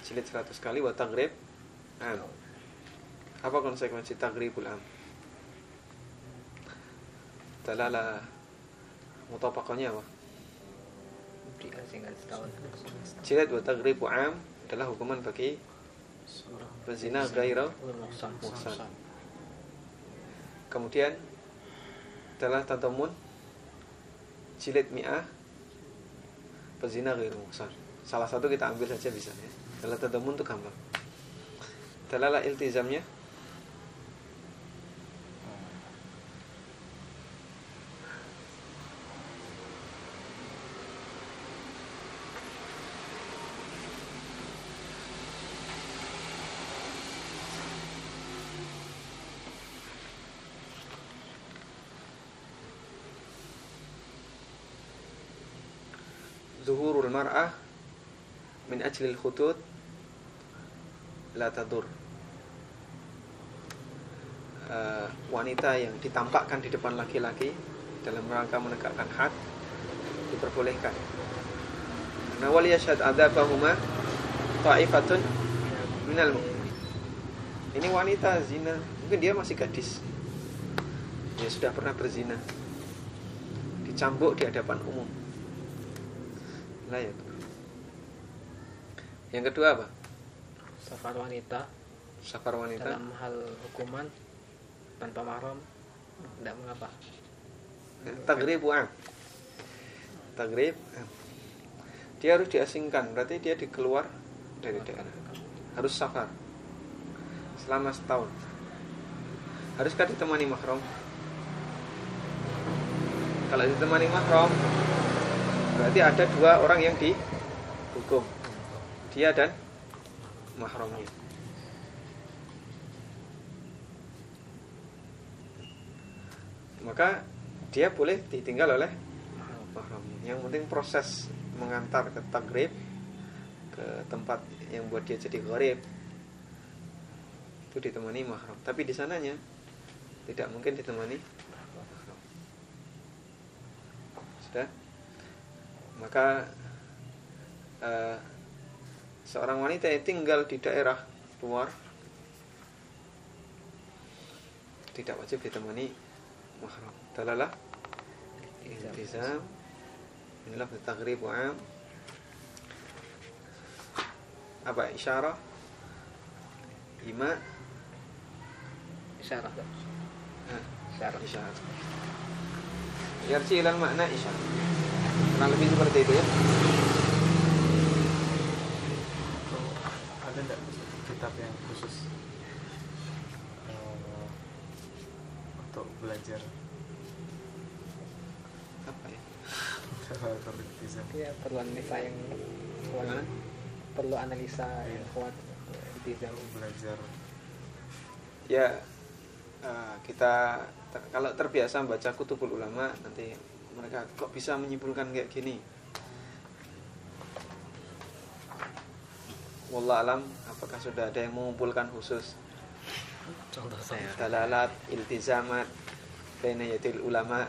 jilid 100 kali wa taghrib am. Apa konsekuensi taghribul am? Dalala mutafaqahnya apa? Jilid wa taghribu am adalah hukuman bagi berzina gairah Muhsan. kemudian adalah tadamun jilid mi'ah pezina ghairu muhsan salah satu kita ambil saja bisa ya. Adalah tadamun itu gampang. Dalalah iltizamnya mar'ah min ajlil khutut la tadur Eh, wanita yang ditampakkan di depan laki-laki dalam rangka menegakkan hak diperbolehkan. Nah wal yashhad adzabahuma ta'ifatun minal mu'minin. Ini wanita zina, mungkin dia masih gadis. Dia sudah pernah berzina. Dicambuk di hadapan umum. Lah ya. Yang kedua apa? safar wanita Safar wanita. dalam hal hukuman tanpa mahram tidak mengapa Tagrib am. Tagrib am. Dia harus diasingkan, berarti dia dikeluar dari daerah. Harus safar. Selama setahun. Haruskah ditemani mahram? Kalau ditemani mahram, berarti ada dua orang yang dihukum. Dia dan mahramnya. maka dia boleh ditinggal oleh mahramnya. Yang penting proses mengantar ke tagrib ke tempat yang buat dia jadi gharib itu ditemani mahram. Tapi di sananya tidak mungkin ditemani. Sudah? Maka eh, seorang wanita yang tinggal di daerah luar tidak wajib ditemani mahram. Dalalah iltizam. Min lafz taghrib wa am. Apa? Isyarah? Ima? Isyarat Pak. ah, isyarat isyarah. Yarji ilal makna isyarah kurang lebih seperti itu ya. Ada nggak kitab yang khusus eh, untuk belajar? Apa ya? Atau iltizam? ya perlu analisa yang kuat. Perlu analisa yang kuat iltizam belajar. Ya eh, kita ter- kalau terbiasa baca kutubul ulama nanti mereka kok bisa menyimpulkan kayak gini? Wallah alam apakah sudah ada yang mengumpulkan khusus? Contoh saya. dalalat iltizamat baina yadil ulama.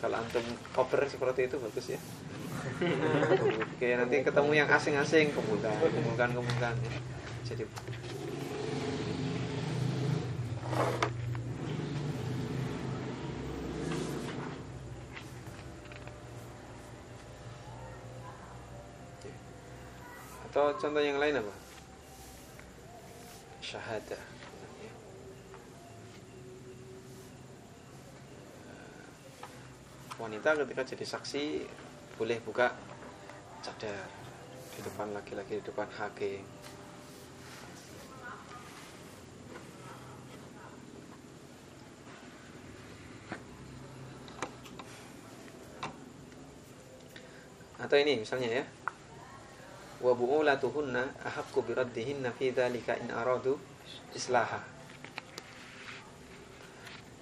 Kalau antum koper seperti itu bagus ya. *laughs* Oke nanti ketemu yang asing-asing kumpulkan kumpulkan kumpulkan. Jadi atau contoh yang lain apa? Syahadah ya. wanita ketika jadi saksi boleh buka cadar di depan laki-laki di depan hakim. Atau ini misalnya ya wa bu'ulatuhunna ahaqqu fi dzalika in aradu islaha.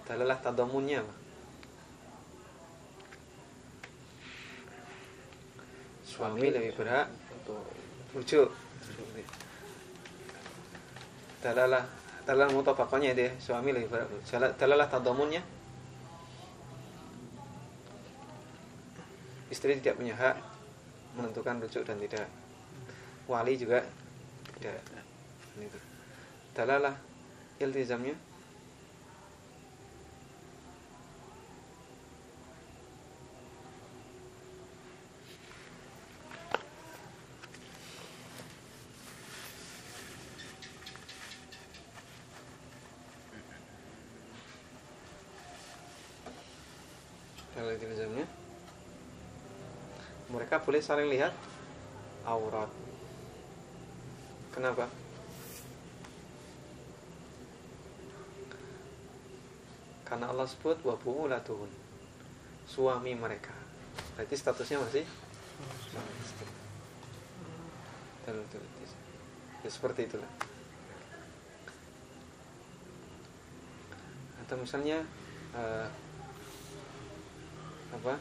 Dalalah tadamunnya suami lebih berhak untuk rujuk. Dalalah dalalah mutafakannya dia suami lebih berhak dalalah tadamunnya. Istri tidak punya hak menentukan rujuk dan tidak wali juga. Tidak itu dalalah iltizamnya. Iltizamnya. Mereka boleh saling lihat aurat Kenapa? Karena Allah sebut wa suami mereka. Berarti statusnya masih. Ya seperti itulah. Atau misalnya eh, apa?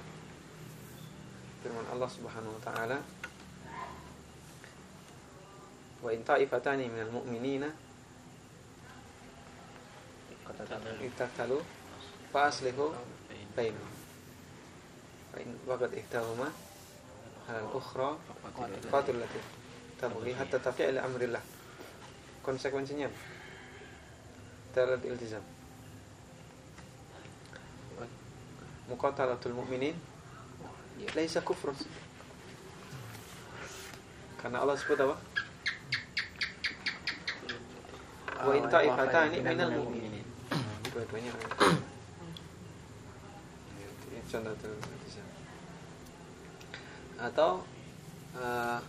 firman Allah Subhanahu wa taala wa in ta'ifatani minal mu'minina iktatalu fa aslihu bainahum fa in waqad ihtahuma halal ukhra qatil lati tabghi hatta tafi'a ila amrillah konsekuensinya apa? Dalat iltizam Muqatalatul mu'minin Laisa kufrun Karena Allah sebut apa? Wa in ta'ifatani minal mu'minin Dua-duanya contoh iltizam Atau uh,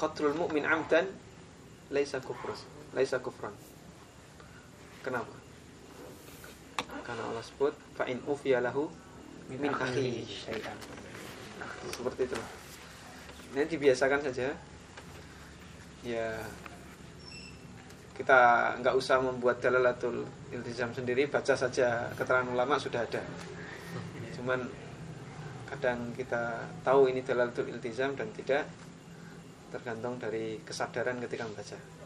Qatlul mu'min amdan Laisa kufrun Laisa kufran Kenapa? Karena Allah sebut fa in ufiya lahu min akhihi syai'an. Seperti itu. Ini dibiasakan saja. Ya kita nggak usah membuat dalalatul iltizam sendiri, baca saja keterangan ulama sudah ada. Cuman kadang kita tahu ini dalalatul iltizam dan tidak tergantung dari kesadaran ketika membaca.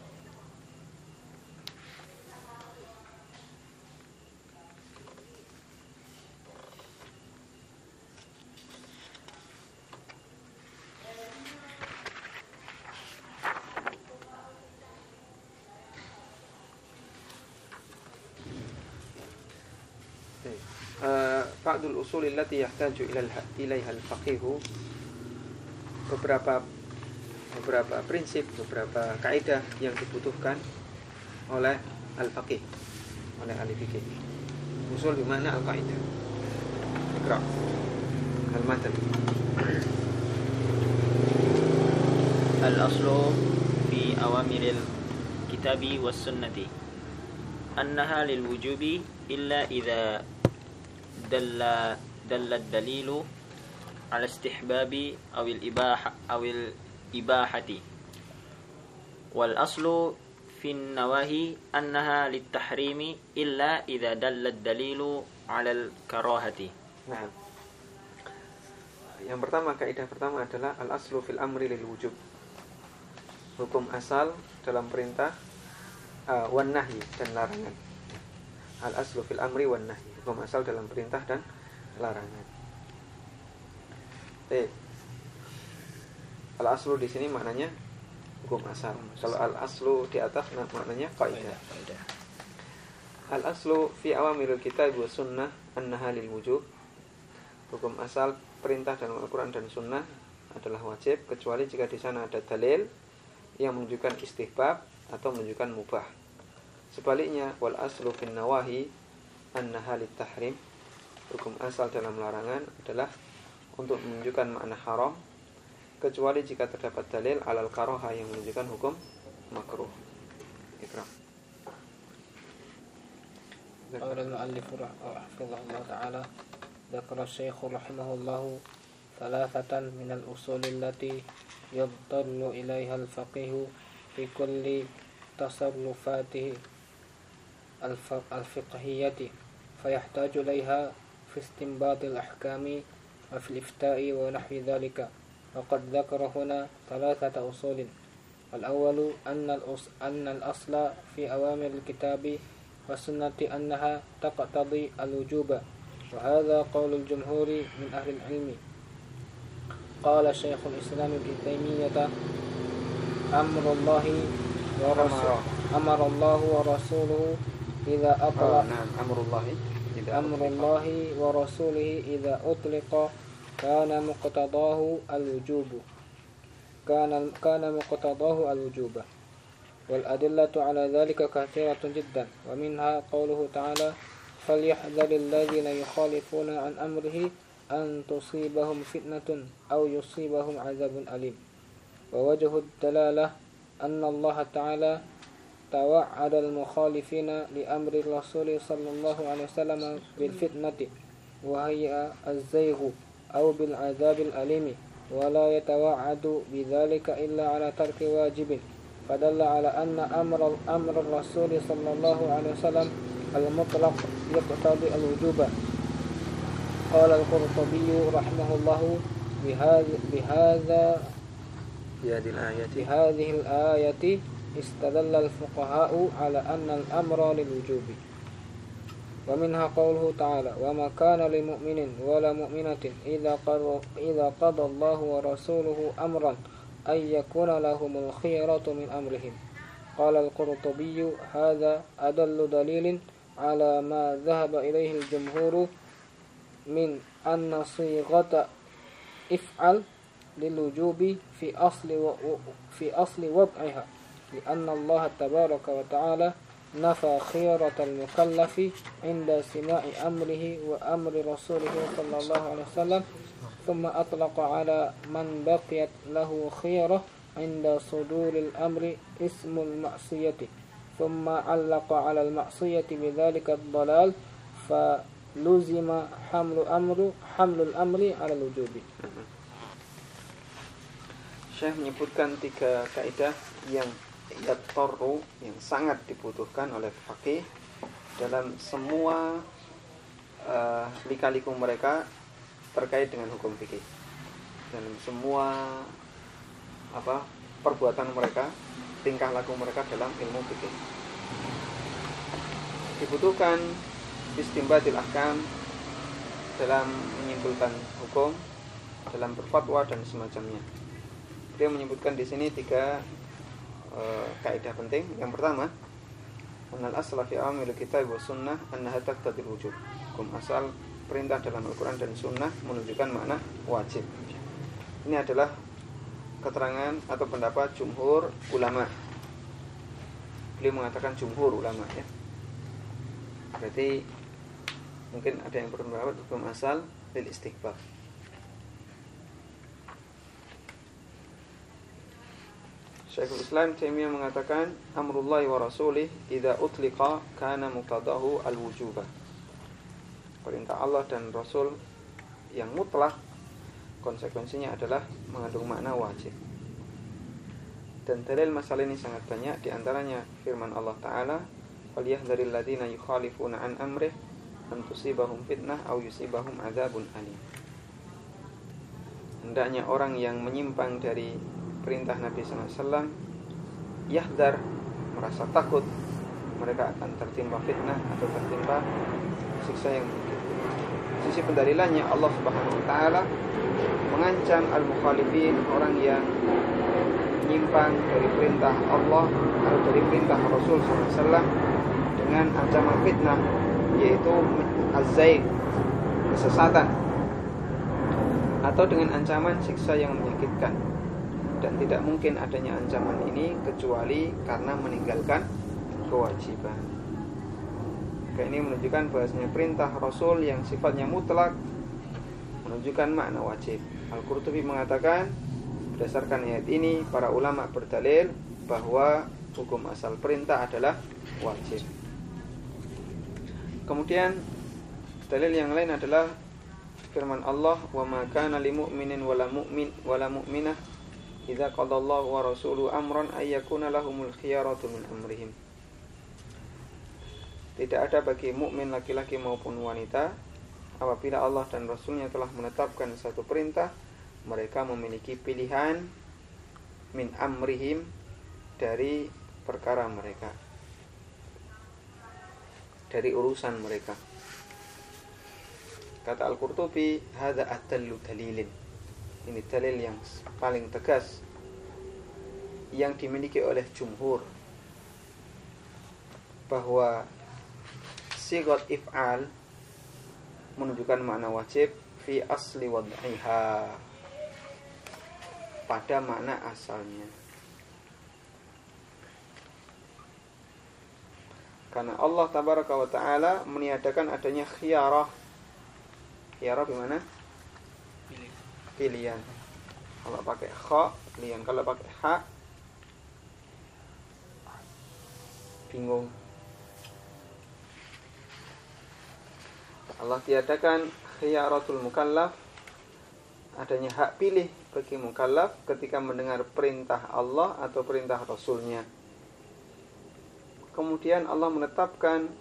ba'dul usul allati yahtaju ilaiha al-faqih beberapa beberapa prinsip, beberapa kaidah yang dibutuhkan oleh al-faqih, oleh ahli fikih. Usul di mana al-kaidah? Ikra. Al-matan. الأصل في أوامر الكتاب والسنة أنها للوجوب إلا إذا dalla dalla dalilu ala istihbabi awil ibaha awil ibahati. Wal aslu fi nawahi annaha litahrimi illa idza dalla dalilu ala al karahati. Nah yang pertama kaidah pertama adalah al aslu fil amri lil wujub. Hukum asal dalam perintah uh, wan nahyi dan larangan. Al aslu fil amri wan nahyi. Hukum asal dalam perintah dan larangan. Eh, al aslu di sini maknanya hukum asal. Kalau al aslu di atas nah, maknanya kaidah. Al aslu fi awamiril kitab wa sunnah annaha lil wujub. Hukum asal perintah dalam Al-Quran dan Sunnah adalah wajib kecuali jika di sana ada dalil yang menunjukkan istihbab atau menunjukkan mubah. Sebaliknya wal aslu fin nawahi annaha tahrim. Hukum asal dalam larangan adalah untuk menunjukkan makna haram kecuali jika terdapat dalil alal karoha yang menunjukkan hukum makruh. Ikra. قال المؤلف رحمه الله تعالى ذكر الشيخ رحمه الله ثلاثة من الأصول التي يضطر إليها الفقيه في كل تصرفاته الفقهية فيحتاج إليها في استنباط الأحكام وفي الإفتاء ونحو ذلك. وقد ذكر هنا ثلاثة أصول. الأول أن أن الأصل في أوامر الكتاب والسنة أنها تقتضي الوجوب. وهذا قول الجمهور من أهل العلم. قال شيخ الإسلام ابن تيمية أمر الله ورسوله أمر الله ورسوله إذا أطلق نعم أمر الله أمر الله ورسوله إذا أطلق كان مقتضاه الوجوب. كان كان مقتضاه الوجوب. والأدلة على ذلك كثيرة جدا. ومنها قوله تعالى فليحذر الذين يخالفون عن أمره أن تصيبهم فتنة أو يصيبهم عذاب أليم. ووجه الدلالة أن الله تعالى توعد المخالفين لأمر الرسول صلى الله عليه وسلم بالفتنة وهي الزيغ أو بالعذاب الأليم ولا يتوعد بذلك إلا على ترك واجب. فدل على أن أمر أمر الرسول صلى الله عليه وسلم المطلق يقتضي الوجوب. قال القرطبي رحمه الله بهذا بهذا في هذه الآية. في هذه الآية استدل الفقهاء على أن الأمر للوجوب ومنها قوله تعالى وما كان لمؤمن ولا مؤمنة إذا قضى, الله ورسوله أمرا أن يكون لهم الخيرة من أمرهم قال القرطبي هذا أدل دليل على ما ذهب إليه الجمهور من أن صيغة إفعل للوجوب في أصل. في أصل وضعها لأن الله تبارك وتعالى نفى خيرة المكلف عند سماع أمره وأمر رسوله صلى الله عليه وسلم ثم أطلق على من بقيت له خيرة عند صدور الأمر اسم المعصية ثم علق على المعصية بذلك الضلال فلزم حمل أمر حمل الأمر على الوجوب. Syekh menyebutkan tiga kaidah yang yatorru yang sangat dibutuhkan oleh fakih dalam semua uh, lika-liku mereka terkait dengan hukum fikih. Dalam semua apa perbuatan mereka tingkah laku mereka dalam ilmu fikih. Dibutuhkan istimbatil ahkam dalam menyimpulkan hukum dalam berfatwa dan semacamnya. Dia menyebutkan di sini tiga uh, kaidah penting. Yang pertama, anal asla fi awamil kitab wa sunnah annaha taqtadil wujub. Hukum asal perintah dalam Al-Qur'an dan sunnah menunjukkan makna wajib. Ini adalah keterangan atau pendapat jumhur ulama. Beliau mengatakan jumhur ulama ya. Berarti mungkin ada yang berpendapat hukum asal lil istighfar. Syekhul Islam Taimiyah mengatakan amrullahi wa rasulih idza utliqa kana muqtadahu al-wujubah. Perintah Allah dan Rasul yang mutlak konsekuensinya adalah mengandung makna wajib. Dan dalil masalah ini sangat banyak di antaranya firman Allah taala falyahdharil ladzina yukhalifuna an amrih an tusibahum fitnah aw yusibahum adzabun alim. Hendaknya orang yang menyimpang dari perintah Nabi SAW Yahdar merasa takut mereka akan tertimpa fitnah atau tertimpa siksa yang sisi pendalilannya Allah Subhanahu wa taala mengancam al-mukhalifin orang yang menyimpang dari perintah Allah atau dari perintah Rasul SAW dengan ancaman fitnah yaitu azaib kesesatan atau dengan ancaman siksa yang menyakitkan dan tidak mungkin adanya ancaman ini kecuali karena meninggalkan kewajiban. Maka ini menunjukkan bahasanya perintah Rasul yang sifatnya mutlak menunjukkan makna wajib. Al-Qurtubi mengatakan berdasarkan ayat ini para ulama berdalil bahwa hukum asal perintah adalah wajib. Kemudian dalil yang lain adalah firman Allah wa ma kana lil mu'minin wala mu'min idza qadallahu wa rasuluhu amran ayyakuna lahumul khiyaratu min amrihim. Tidak ada bagi mukmin laki-laki maupun wanita apabila Allah dan Rasulnya telah menetapkan satu perintah mereka memiliki pilihan min amrihim dari perkara mereka dari urusan mereka. Kata Al-Qurtubi hadza atallu dalilin ini dalil yang paling tegas yang dimiliki oleh jumhur bahwa sigot if'al menunjukkan makna wajib fi asli wad'iha pada makna asalnya. Karena Allah tabaraka wa taala meniadakan adanya khiyarah. Khiyarah gimana pilihan. Kalau pakai kha pilihan. Kalau pakai ha bingung. Allah tiadakan khiyaratul mukallaf adanya hak pilih bagi mukallaf ketika mendengar perintah Allah atau perintah Rasulnya. Kemudian Allah menetapkan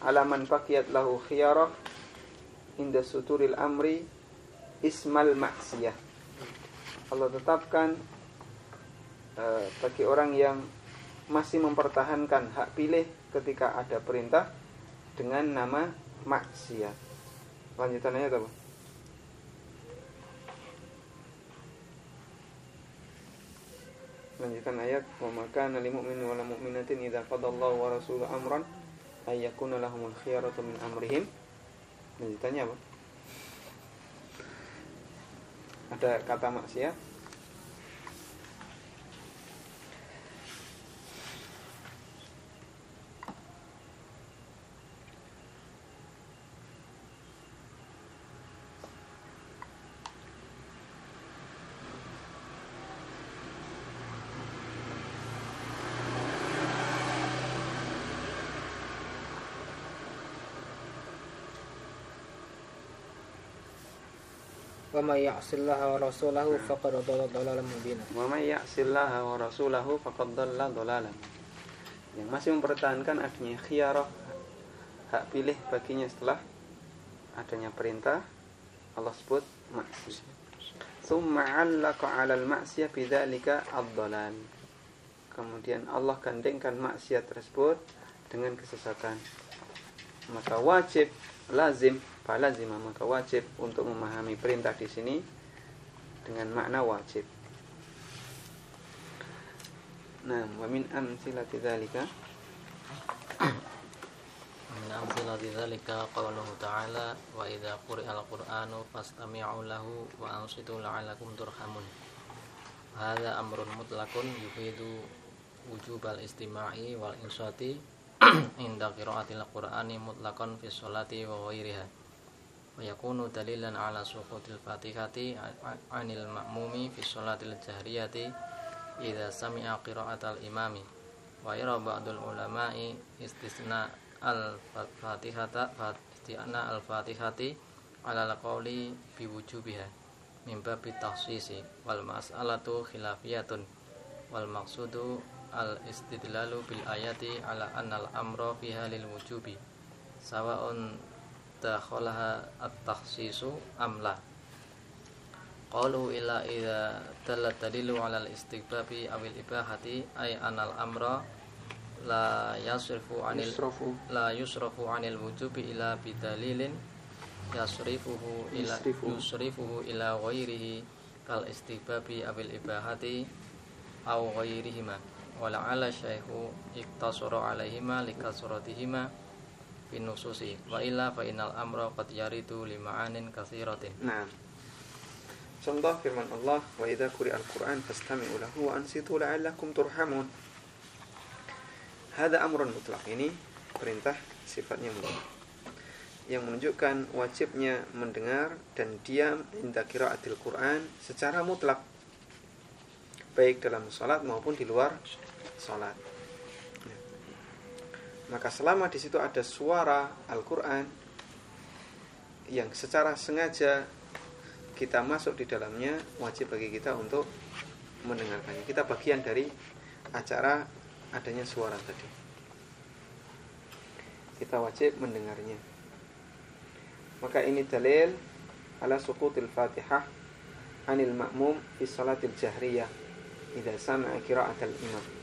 alaman pakiyat lahu khiyarah inda suturil amri ismal maksiyah. Allah tetapkan eh, bagi orang yang masih mempertahankan hak pilih ketika ada perintah dengan nama maksiat. Lanjutannya apa? Lanjutan ayat wa maka lil mu'minin wal mu'minatin idza qadallahu wa rasuluhu amran ay yakuna lahumul khiyaratu min amrihim. Lanjutannya apa? Ada kata maksiat ya'sillaha wa rasulahu faqad dhalla dhalalan mubina Wa may ya'sillaha wa rasulahu faqad dhalla dhalalan. Yang masih mempertahankan adanya khiyarah hak pilih baginya setelah adanya perintah Allah sebut maksiat. Tsumma 'allaqa 'alal ma'siyah bidzalika ad-dhalal. Kemudian Allah gandengkan maksiat tersebut dengan kesesatan. Maka wajib lazim falazima maka wajib untuk memahami perintah di sini dengan makna wajib. Nah, wa min amsilati dzalika min amsilati dzalika qawluhu ta'ala wa idza quri'al qur'anu fastami'u lahu wa ansitu la'alakum turhamun. Hadza amrun mutlaqun yufidu wujubal istima'i wal insati *clears throat* inda qira'atil qur'ani mutlaqan fi sholati wa ghairiha. ويكون دليلا على سقوط الفاتحة عن المأموم في الصلاة الجهرية إذا سمع قراءة الإمام ويرى بعض العلماء استثناء الفاتحة استثناء الفاتحة على القول بوجوبها من باب التخصيص والمسألة خلافية والمقصود الاستدلال بالآيات على أن الأمر فيها للوجوب سواء dakhalaha at-takhsisu amla qalu illa idza dalat dalilu ala al-istighbabi awil ibahati ay anal amra la yasrifu anil yusrafu. la yusrafu anil wujubi ila bidalilin yasrifuhu ila yusrifuhu, ila ghairihi kal istighbabi awil ibahati aw ghairihima. Wala ala syaihu iktasara alaihima likasratihima finususi wa illa fa innal amra qad yaritu lima'anin katsiratin. Nah. Contoh firman Allah, "Wa idza quri'al Qur'an fastami'u lahu wa ansitu la'allakum turhamun." Hada amrun mutlak ini perintah sifatnya mutlak yang menunjukkan wajibnya mendengar dan diam inda qiraatil Quran secara mutlak baik dalam sholat maupun di luar sholat. Maka selama di situ ada suara Al-Qur'an yang secara sengaja kita masuk di dalamnya wajib bagi kita untuk mendengarkannya. Kita bagian dari acara adanya suara tadi. Kita wajib mendengarnya. Maka ini dalil ala suqutil Fatihah anil ma'mum fi salatil jahriyah idza sami'a qira'atal imam.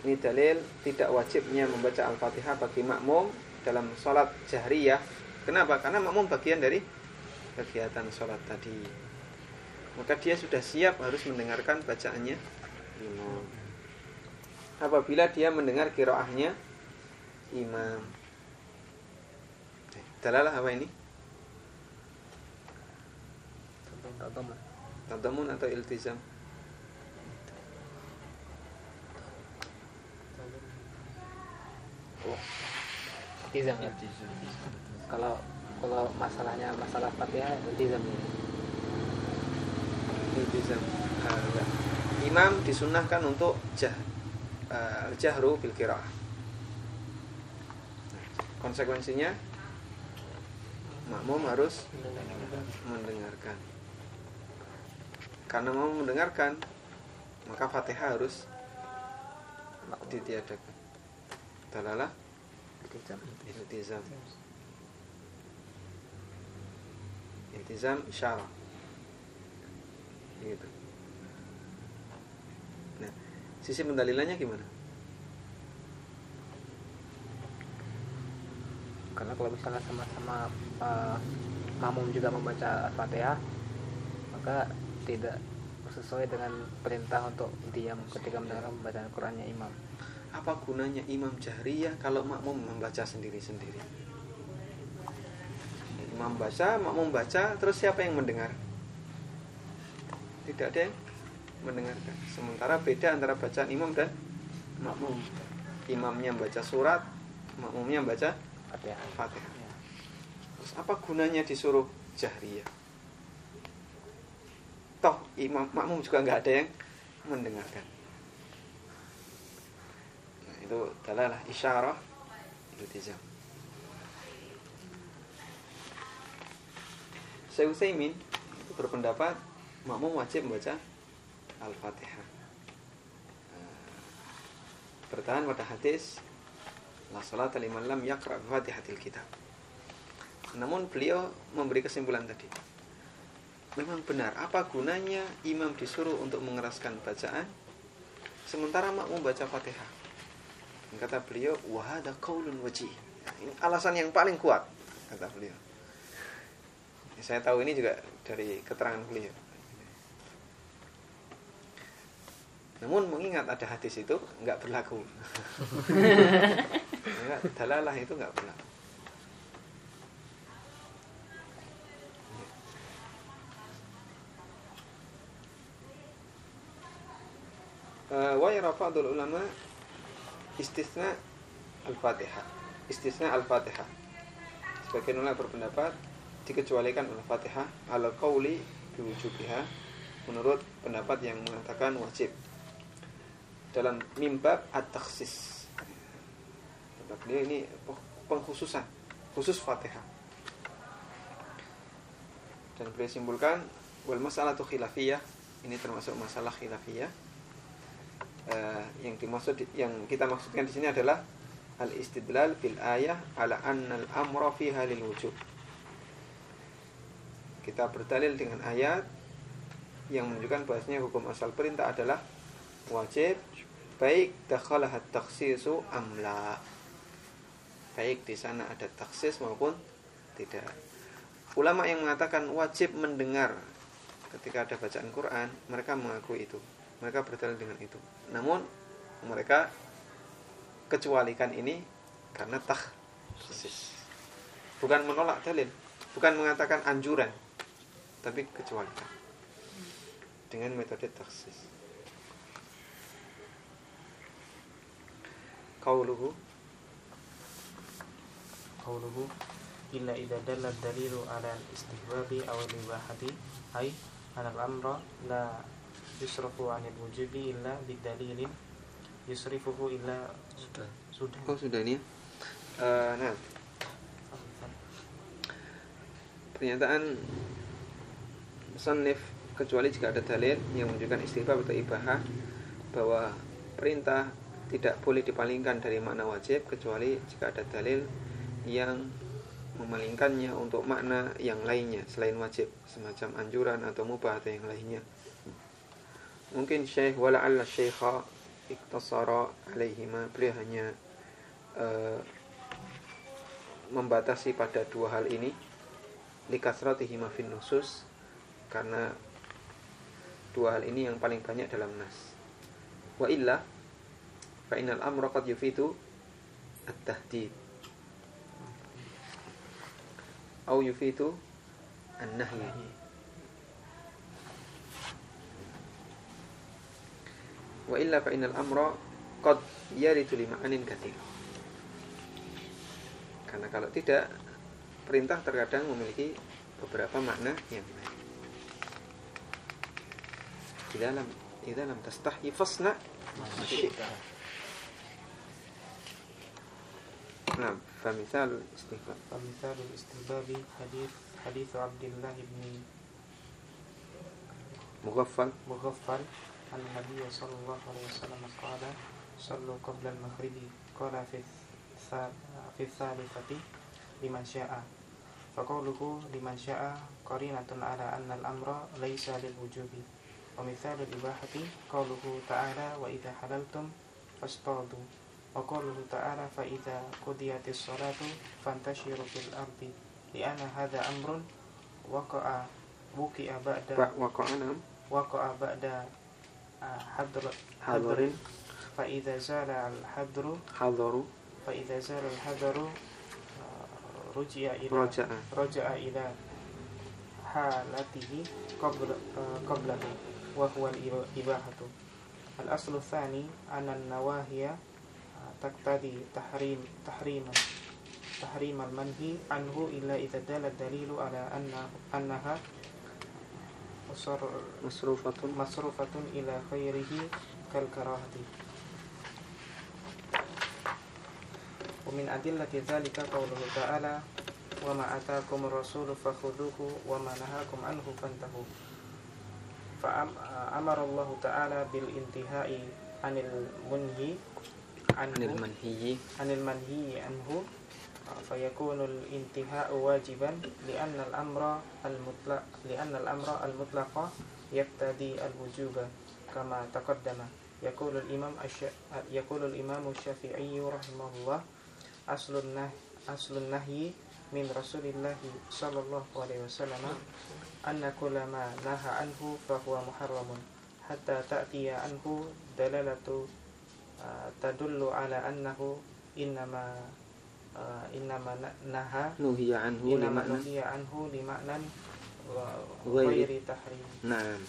Ini dalil tidak wajibnya membaca Al-Fatihah bagi makmum dalam salat jahriyah. Kenapa? Karena makmum bagian dari kegiatan sholat tadi. Maka dia sudah siap harus mendengarkan bacaannya. Imam. Apabila dia mendengar kiroahnya imam. Dalalah apa ini? Tadamun atau iltizam iltizam ya? Kalau kalau masalahnya masalah fatihah iltizam ya? Iltizam Ah, enggak. imam disunahkan untuk jah uh, jahru bil qiraah. Konsekuensinya makmum harus mendengarkan. Karena mau mendengarkan maka fatihah harus ditiadakan dalalah iltizam iltizam isyarah gitu. Nah, sisi pendalilannya gimana? karena kalau misalnya sama-sama uh, makmum juga membaca Al-Fatihah maka tidak sesuai dengan perintah untuk diam ketika mendengar pembacaan Qurannya imam Apa gunanya imam jahriyah kalau makmum membaca sendiri-sendiri? Imam baca, makmum baca, terus siapa yang mendengar? Tidak ada yang mendengarkan. Sementara beda antara bacaan imam dan makmum. Imamnya baca surat, makmumnya baca Fatihah. Terus apa gunanya disuruh jahriyah? Toh imam makmum juga nggak ada yang mendengarkan. Itu dalalah isyarah iltizam. Syekh Utsaimin berpendapat makmum wajib membaca Al-Fatihah. Nah, Bertahan pada hadis La salat liman lam yaqra Fatihatil kitab. Namun beliau memberi kesimpulan tadi. Memang benar, apa gunanya imam disuruh untuk mengeraskan bacaan sementara makmum baca Fatihah? Kata beliau, wahada qaulun wajih. Nah, ini alasan yang paling kuat, kata beliau. Saya tahu ini juga dari keterangan beliau. Namun mengingat ada hadis itu nggak berlaku. *laughs* Enggak, dalalah itu nggak berlaku. Eh, Wa yara ba'dul ulama istisna al-Fatihah. Istisna al-Fatihah. Sebagian ulama berpendapat dikecualikan al-Fatihah ala qauli biwujubiha menurut pendapat yang mengatakan wajib dalam mimbab at-takhsis. Ini pengkhususan, khusus Fatihah. Dan beliau simpulkan wal masalah khilafiyah, ini termasuk masalah khilafiyah. Eh, yang dimaksud yang kita maksudkan di sini adalah al istidlal bil ayah ala anna al amra fiha lil wujub. Kita berdalil dengan ayat yang menunjukkan bahwasanya hukum asal perintah adalah wajib baik dakhalah taksisu amla baik di sana ada taksis maupun tidak. Ulama yang mengatakan wajib mendengar ketika ada bacaan Quran mereka mengakui itu mereka berdalil dengan itu. Namun mereka kecualikan ini karena tah persis bukan menolak dalil bukan mengatakan anjuran tapi kecualikan. Dengan metode taksis. Qauluhu. Qauluhu illa idza dalla dalilu ala istihbabi aw ibahati ay anal amra la yusrifu anil wujubi illa bidalilin yusrifuhu illa sudah. sudah. Oh sudah nih ya? Uh, nah. Pernyataan sanif kecuali jika ada dalil yang menunjukkan istighfar atau ibahah bahwa perintah tidak boleh dipalingkan dari makna wajib kecuali jika ada dalil yang memalingkannya untuk makna yang lainnya selain wajib semacam anjuran atau mubah atau yang lainnya mungkin syekh wala'alla syekha iktasara alaihima. Beliau hanya eh, membatasi pada dua hal ini. Likasratihima fin nusus karena dua hal ini yang paling banyak dalam nas. Wa illa fa innal amra qad yufidu at-tahdid. Au yufidu an-nahy wa illa fa innal amra qad yaridu lima'anin katsir karena kalau tidak perintah terkadang memiliki beberapa makna yang lain di dalam di dalam tastahi fasna masyita nah famisal istighfar فمثال الاستحباب حديث حديث عبد الله بن mughaffal مغفل أن النبي صلى الله عليه وسلم قال صلوا قبل المغرب قال في الثا- في الثالثة لمن شاء فقوله لمن شاء قرينة على أن الأمر ليس للوجوب ومثال الإباحة قوله تعالى وإذا حللتم فاصطادوا وقوله تعالى فإذا قضيت الصلاة فانتشروا في الأرض لأن هذا أمر وقع وقع بعد Waqa'ana وقع بعد hadr hadrin zala al hadru hadaru fa idza zala al hadaru rujia ila halatihi qabla qablahu wa huwa al ibahatu al aslu tsani anna an tahrim tahriman tahrim al manhi anhu illa idza dalilu ala anna masrufatun masrufatun ila khairihi kal karahati. Wa min adillati dzalika qawluhu ta'ala wa ma atakum rasulu fakhuduhu wa ma nahakum anhu fantahu. Fa amara Allah ta'ala bil intihai anil munhi anil manhi anil manhi anhu فيكون الانتهاء واجبا لأن الأمر المطلق لأن الأمر المطلق يقتضي الوجوب كما تقدم. يقول الإمام الش... يقول الإمام الشافعي رحمه الله أصل النهي أصل النهي من رسول الله صلى الله عليه وسلم أن كل ما نهى عنه فهو محرم حتى تأتي عنه دلالة آه، تدل على أنه إنما Eh, uh, innama naha nuhiya anhu innama nuhiya anhu li ma'nan ghairi. tahrim. Naam.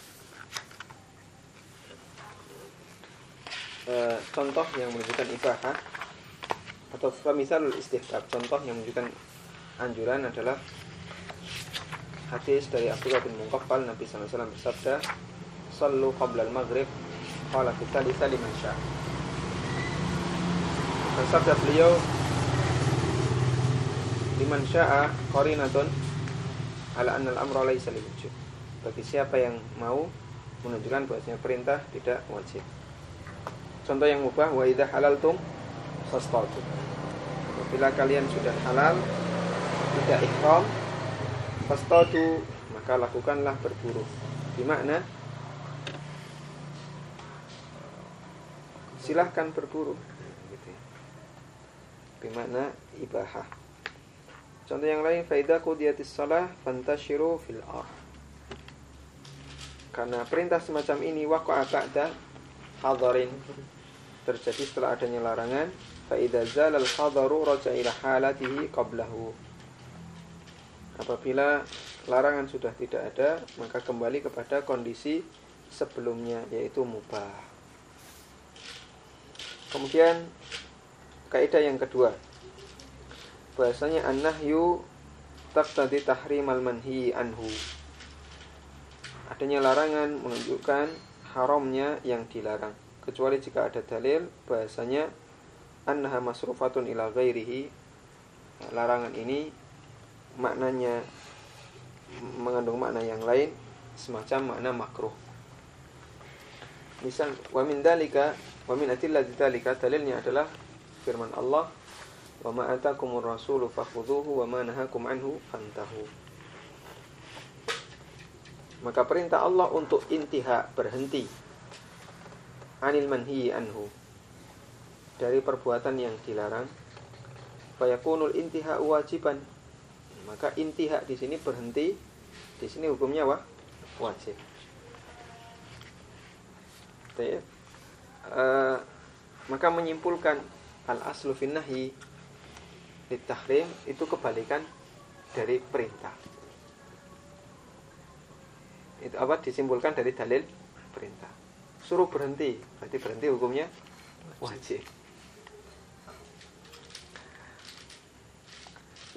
Uh, contoh yang menunjukkan ibahah atau misal istihbab contoh yang menunjukkan anjuran adalah hadis dari Abu bin Mukaffal Nabi SAW bersabda Sallu qabla al-maghrib. Qala kita lisa liman syah Bersabda beliau Liman sya'a qarinatun Ala annal amra laisa liwujud Bagi siapa yang mau Menunjukkan bahwasanya perintah tidak wajib. Contoh yang mubah Wa idha halaltum Fastatu Apabila kalian sudah halal Tidak ikhram Fastatu Maka lakukanlah berburu Di makna Silahkan berburu gitu. ya. Bermakna ibahah Contoh yang lain Faidah kudiyatis salah Fantashiru fil ar Karena perintah semacam ini Waqa'a ba'da Hadarin Terjadi setelah adanya larangan Faidah zalal hadaru Raja ila halatihi qablahu. Apabila larangan sudah tidak ada Maka kembali kepada kondisi sebelumnya Yaitu mubah. Kemudian kaidah yang kedua bahasanya an-nahyu taqtadi tahrimal manhi anhu. Adanya larangan menunjukkan haramnya yang dilarang kecuali jika ada dalil bahasanya annaha masrufatun ila ghairihi. Larangan ini maknanya mengandung makna yang lain semacam makna makruh. Misal wa min dalika wa min dalilnya adalah firman Allah wa ma atakumur rasulu fakhudhuhu wa ma nahakum anhu fantahu. Maka perintah Allah untuk intiha berhenti. Anil manhi anhu. Dari perbuatan yang dilarang. Fayakunul intiha wajiban. Maka intiha di sini berhenti. Di sini hukumnya wah wajib. Eh, maka menyimpulkan al aslu fin nahyi litahrim itu kebalikan dari perintah. Itu apa disimpulkan dari dalil perintah. Suruh berhenti, berarti berhenti hukumnya wajib.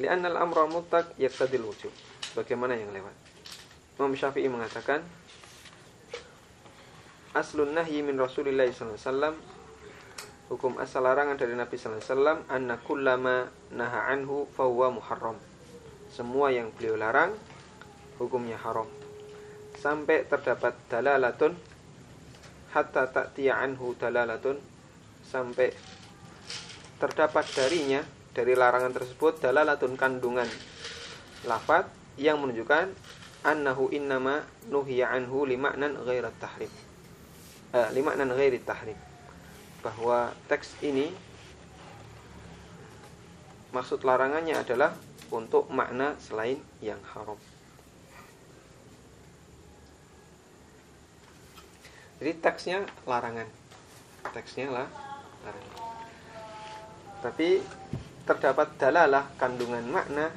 Li'anna al-amra mutlaq yaqtadil wujub. Bagaimana yang lewat? Imam Syafi'i mengatakan Aslun nahyi min Rasulillah sallallahu alaihi wasallam Hukum asal larangan dari Nabi sallallahu alaihi wasallam anna naha anhu fahuwa muharram. Semua yang beliau larang hukumnya haram. Sampai terdapat dalalatun hatta ta'tiya anhu dalalatun sampai terdapat darinya dari larangan tersebut dalalatun kandungan lafat yang menunjukkan annahu innama nuhiya anhu limaknan ghairat tahrim. Eh, limaknan ghairit tahrim. Bahwa teks ini maksud larangannya adalah untuk makna selain yang haram. Jadi teksnya larangan. Teksnya lah larangan. Tapi terdapat dalalah kandungan makna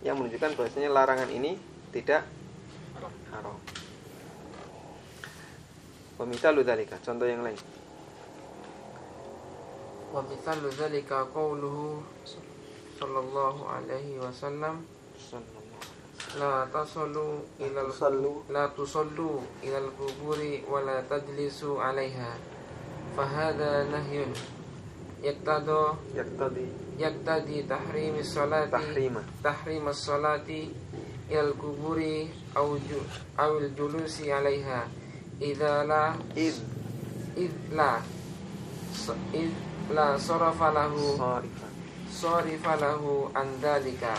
yang menunjukkan bahwasanya larangan ini tidak haram. Wamitalu dzalika, contoh yang lain. Wa mithalu dzalika qawluhu sallallahu alaihi wasallam la tasallu ila Tusallu. la tusallu ila al-quburi wa la tajlisu 'alaiha. Fahadha nahyun yaqtadu Yaktadi yaqtadi tahrim as-salati tahrima. tahrim as-salati ila al-quburi aw ju- aw al-julusi 'alaiha idza la Id id la id la sarafa lahu sarifan. sarifa lahu an dhalika.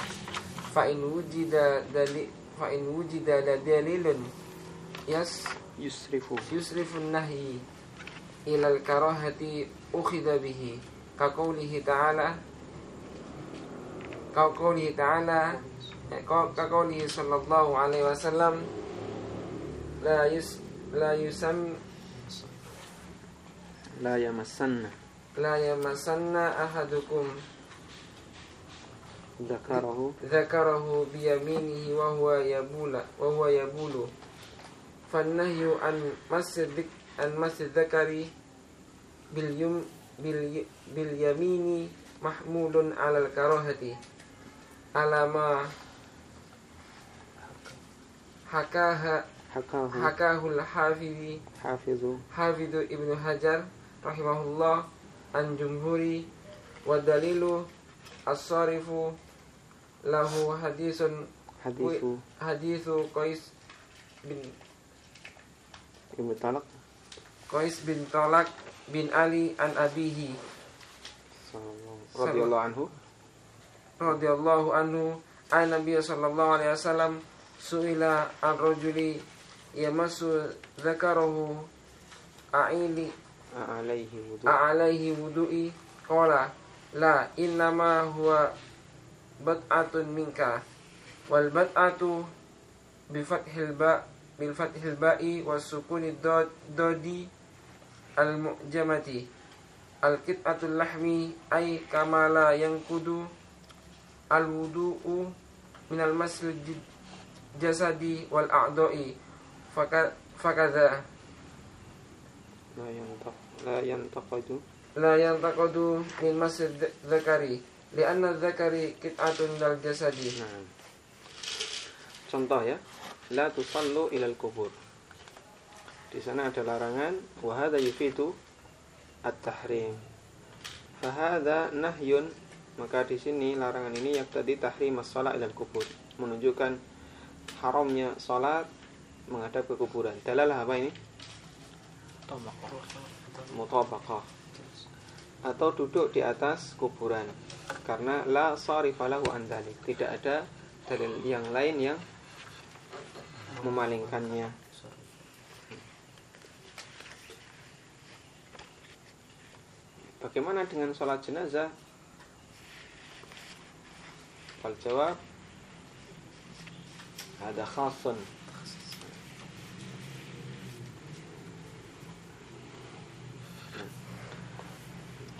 Fa in wujida dali fa in wujida la dalilun. Yas? Yusrifu. yusrifu nahyi ila al karahati ukhidha bihi. Ka qawlihi ta'ala. Ka qawlihi ta'ala. Ka qawlihi sallallahu alaihi wasallam la yus la yusam La yamassanna. La yamassanna ahadukum Dzakarahu ذكره بيمينه وهو يبول وهو يبول. فالنهي عن مس عن مس الذكر باليم بالي باليمين محمول على الكراهة. على ما حكاها hakahu حكاه الحافظ hafizu حافظ ابن حجر رحمه الله. anjumuri, wadalilu wa dalilu as-sarifu lahu hadisun hadisu. Qais bin Ibn Talak. Qais bin Talak bin Ali an abihi. Radhiyallahu anhu. radhiyallahu anhu. An Nabi sallallahu alaihi wasallam suila an rajuli yamassu dzakarahu aili alaihi wudu'i. kola. Qala la innama huwa bat'atun minka wal bat'atu bi fathil ba bil fathil ba'i was sukuni dodi al mu'jamati al qit'atul lahmi ay kamala yang kudu al wudu'u min al masl jasadi wal a'dha'i fakadha la yantaq la yantaqadu. La yantaqadu min masjid zakari li'anna zakari kit'atun dal jasadi. Nah. contoh ya. La tusallu ilal kubur. Di sana ada larangan wa hadza yufidu at-tahrim. Fa hadza nahyun. Maka di sini larangan ini yang tadi tahrim as-shalah ilal kubur. Menunjukkan haramnya salat menghadap ke kuburan. Dalalah apa ini? Mutabaqah. Atau duduk di atas kuburan. Karena la sarifalahu an tidak ada dalil yang lain yang memalingkannya. Bagaimana dengan sholat jenazah? Fal jawab ada khasun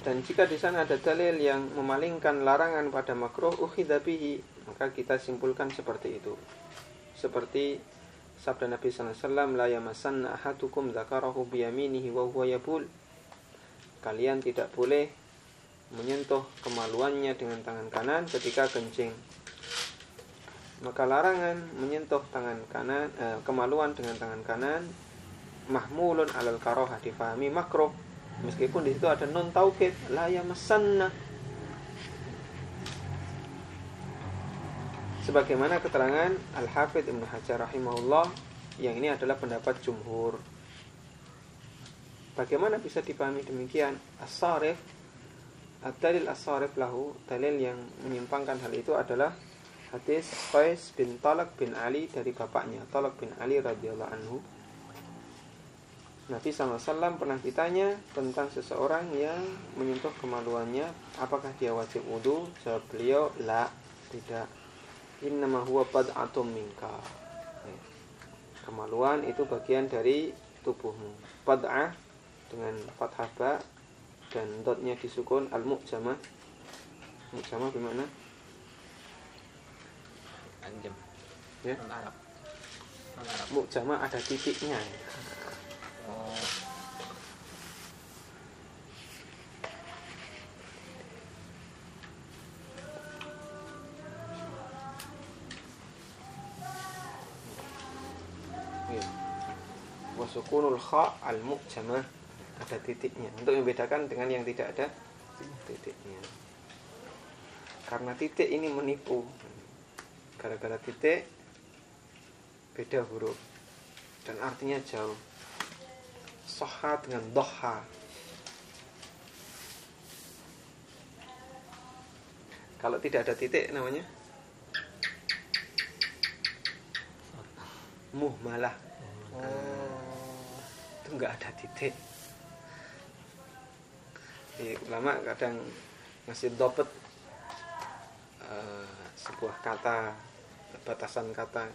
Dan jika di sana ada dalil yang memalingkan larangan pada makruh ukhidha bihi, maka kita simpulkan seperti itu. Seperti sabda Nabi wasallam la yamassanna ahadukum dzakarahu biyaminihi wa huwa yabul. Kalian tidak boleh menyentuh kemaluannya dengan tangan kanan ketika kencing. Maka larangan menyentuh tangan kanan eh, kemaluan dengan tangan kanan mahmulun alal karohah difahami makruh meskipun di situ ada non taukid la yamassanna. Sebagaimana keterangan Al Hafidh Ibnu Hajar rahimahullah yang ini adalah pendapat jumhur. Bagaimana bisa dipahami demikian? As-sarif ad-dalil as-sarif lahu dalil yang menyimpangkan hal itu adalah hadis Qais bin Talak bin Ali dari bapaknya Talak bin Ali radhiyallahu anhu Nabi SAW pernah ditanya tentang seseorang yang menyentuh kemaluannya apakah dia wajib wudhu jawab beliau la tidak. Innama huwa bad'atum minka. Kemaluan itu bagian dari tubuhmu. Bad'ah dengan fathah ba dan dotnya disukun al mu'jamah gimana Anjem. ya. Mu'jamah ada titiknya. Wasukunul kha al mu'jamah ada titiknya. Untuk membedakan dengan yang tidak ada titiknya. Karena titik ini menipu. Gara-gara titik beda huruf. Dan artinya jauh. Soha dengan doha. Kalau tidak ada titik namanya? Muhmalah itu nggak ada titik. Jadi, ulama kadang ngasih dopet eh, sebuah kata batasan kata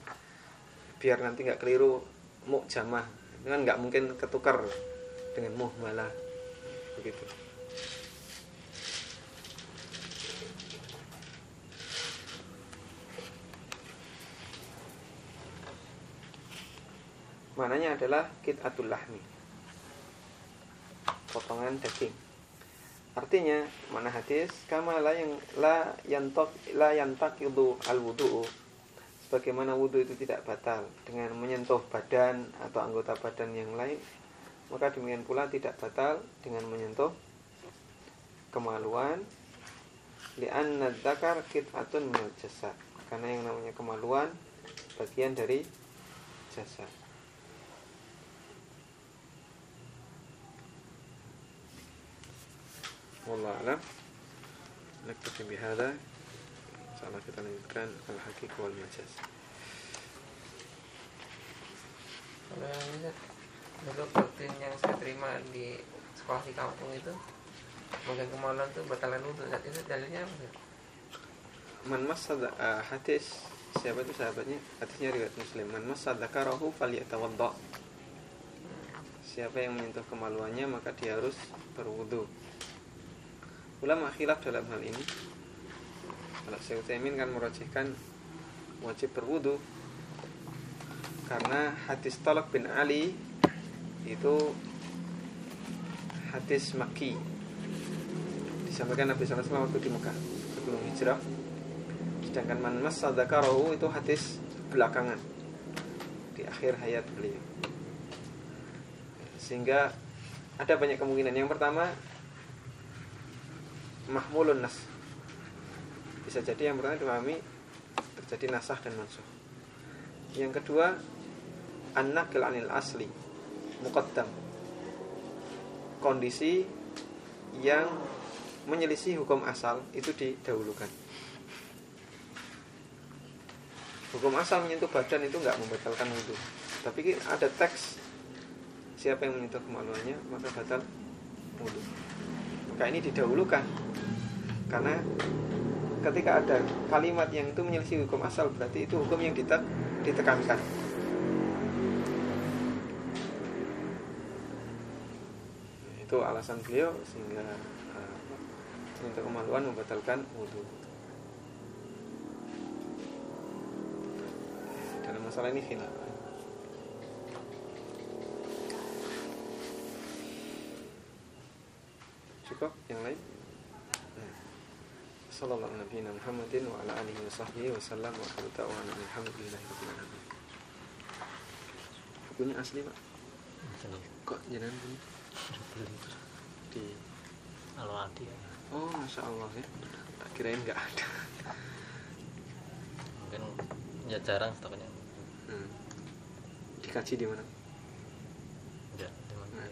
biar nanti nggak keliru mukjamah. Itu kan nggak mungkin ketukar dengan muhmalah. Begitu Mananya adalah kit'atul lahmi. Potongan daging. Artinya mana hadis kama la yang la yantak la yantaqidu al wudu sebagaimana wudu itu tidak batal. Dengan menyentuh badan atau anggota badan yang lain maka demikian pula tidak batal dengan menyentuh kemaluan. Li'anna dzakar qit'atun minal jasad karena yang namanya kemaluan bagian dari jasad Wallah alam. Naktafi bihada salah kita lanjutkan Al-Hakik wal-Majaz Untuk yang rutin yang saya terima di sekolah di kampung itu Bagian kemaluan itu batalan untuk Saat itu dalilnya apa? Man masad uh, ah, hadis. Siapa itu sahabatnya? Hadisnya riwayat muslim. Man masad dakarahu fal yatawadda Siapa yang menyentuh kemaluannya maka dia harus berwudu ulama khilaf dalam hal ini. Kalau Syekh Utsaimin kan merojihkan wajib berwudu. Karena hadis Talak bin Ali itu hadis Maki disampaikan Nabi SAW waktu di Mekah sebelum hijrah. Sedangkan man massa dzakarahu itu hadis belakangan di akhir hayat beliau. Sehingga ada banyak kemungkinan. Yang pertama mahmulun nas. Bisa jadi yang pertama dipahami terjadi nasah dan mansuh. Yang kedua an-naqil anil asli muqaddam. Kondisi yang menyelisih hukum asal itu didahulukan. Hukum asal menyentuh badan itu nggak membatalkan wudhu. Tapi ada teks siapa yang menyentuh kemaluannya maka batal wudhu maka ini didahulukan. Karena ketika ada kalimat yang itu menyelisih hukum asal berarti itu hukum yang ditek, ditekankan. Itu alasan beliau sehingga uh, menyentuh kemaluan membatalkan wudhu dalam masalah ini khilaf cukup? Yang lain? Sallallahu alaihi Muhammadin wa ala alihi wa sahbihi wa sallam wa akhiru alhamdulillahi rabbil alamin. Bukunya asli pak? Kok punya di Al-Wadi. Oh masya Allah ya. Tak kirain nggak ada. Mungkin ya jarang stoknya hmm. dikaji di mana enggak di mana Nah.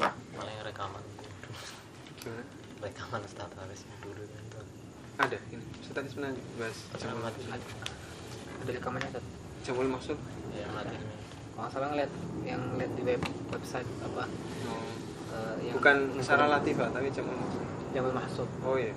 ya. paling rekaman dulu ya ada ini sebenarnya bahas ini. ada rekamannya Ustaz? Jamul maksud ya. Materi kalau salah ngeliat yang lihat di web website apa oh, eh, yang bukan secara latifah tapi jamul maksud Jamal Mahsud oh iya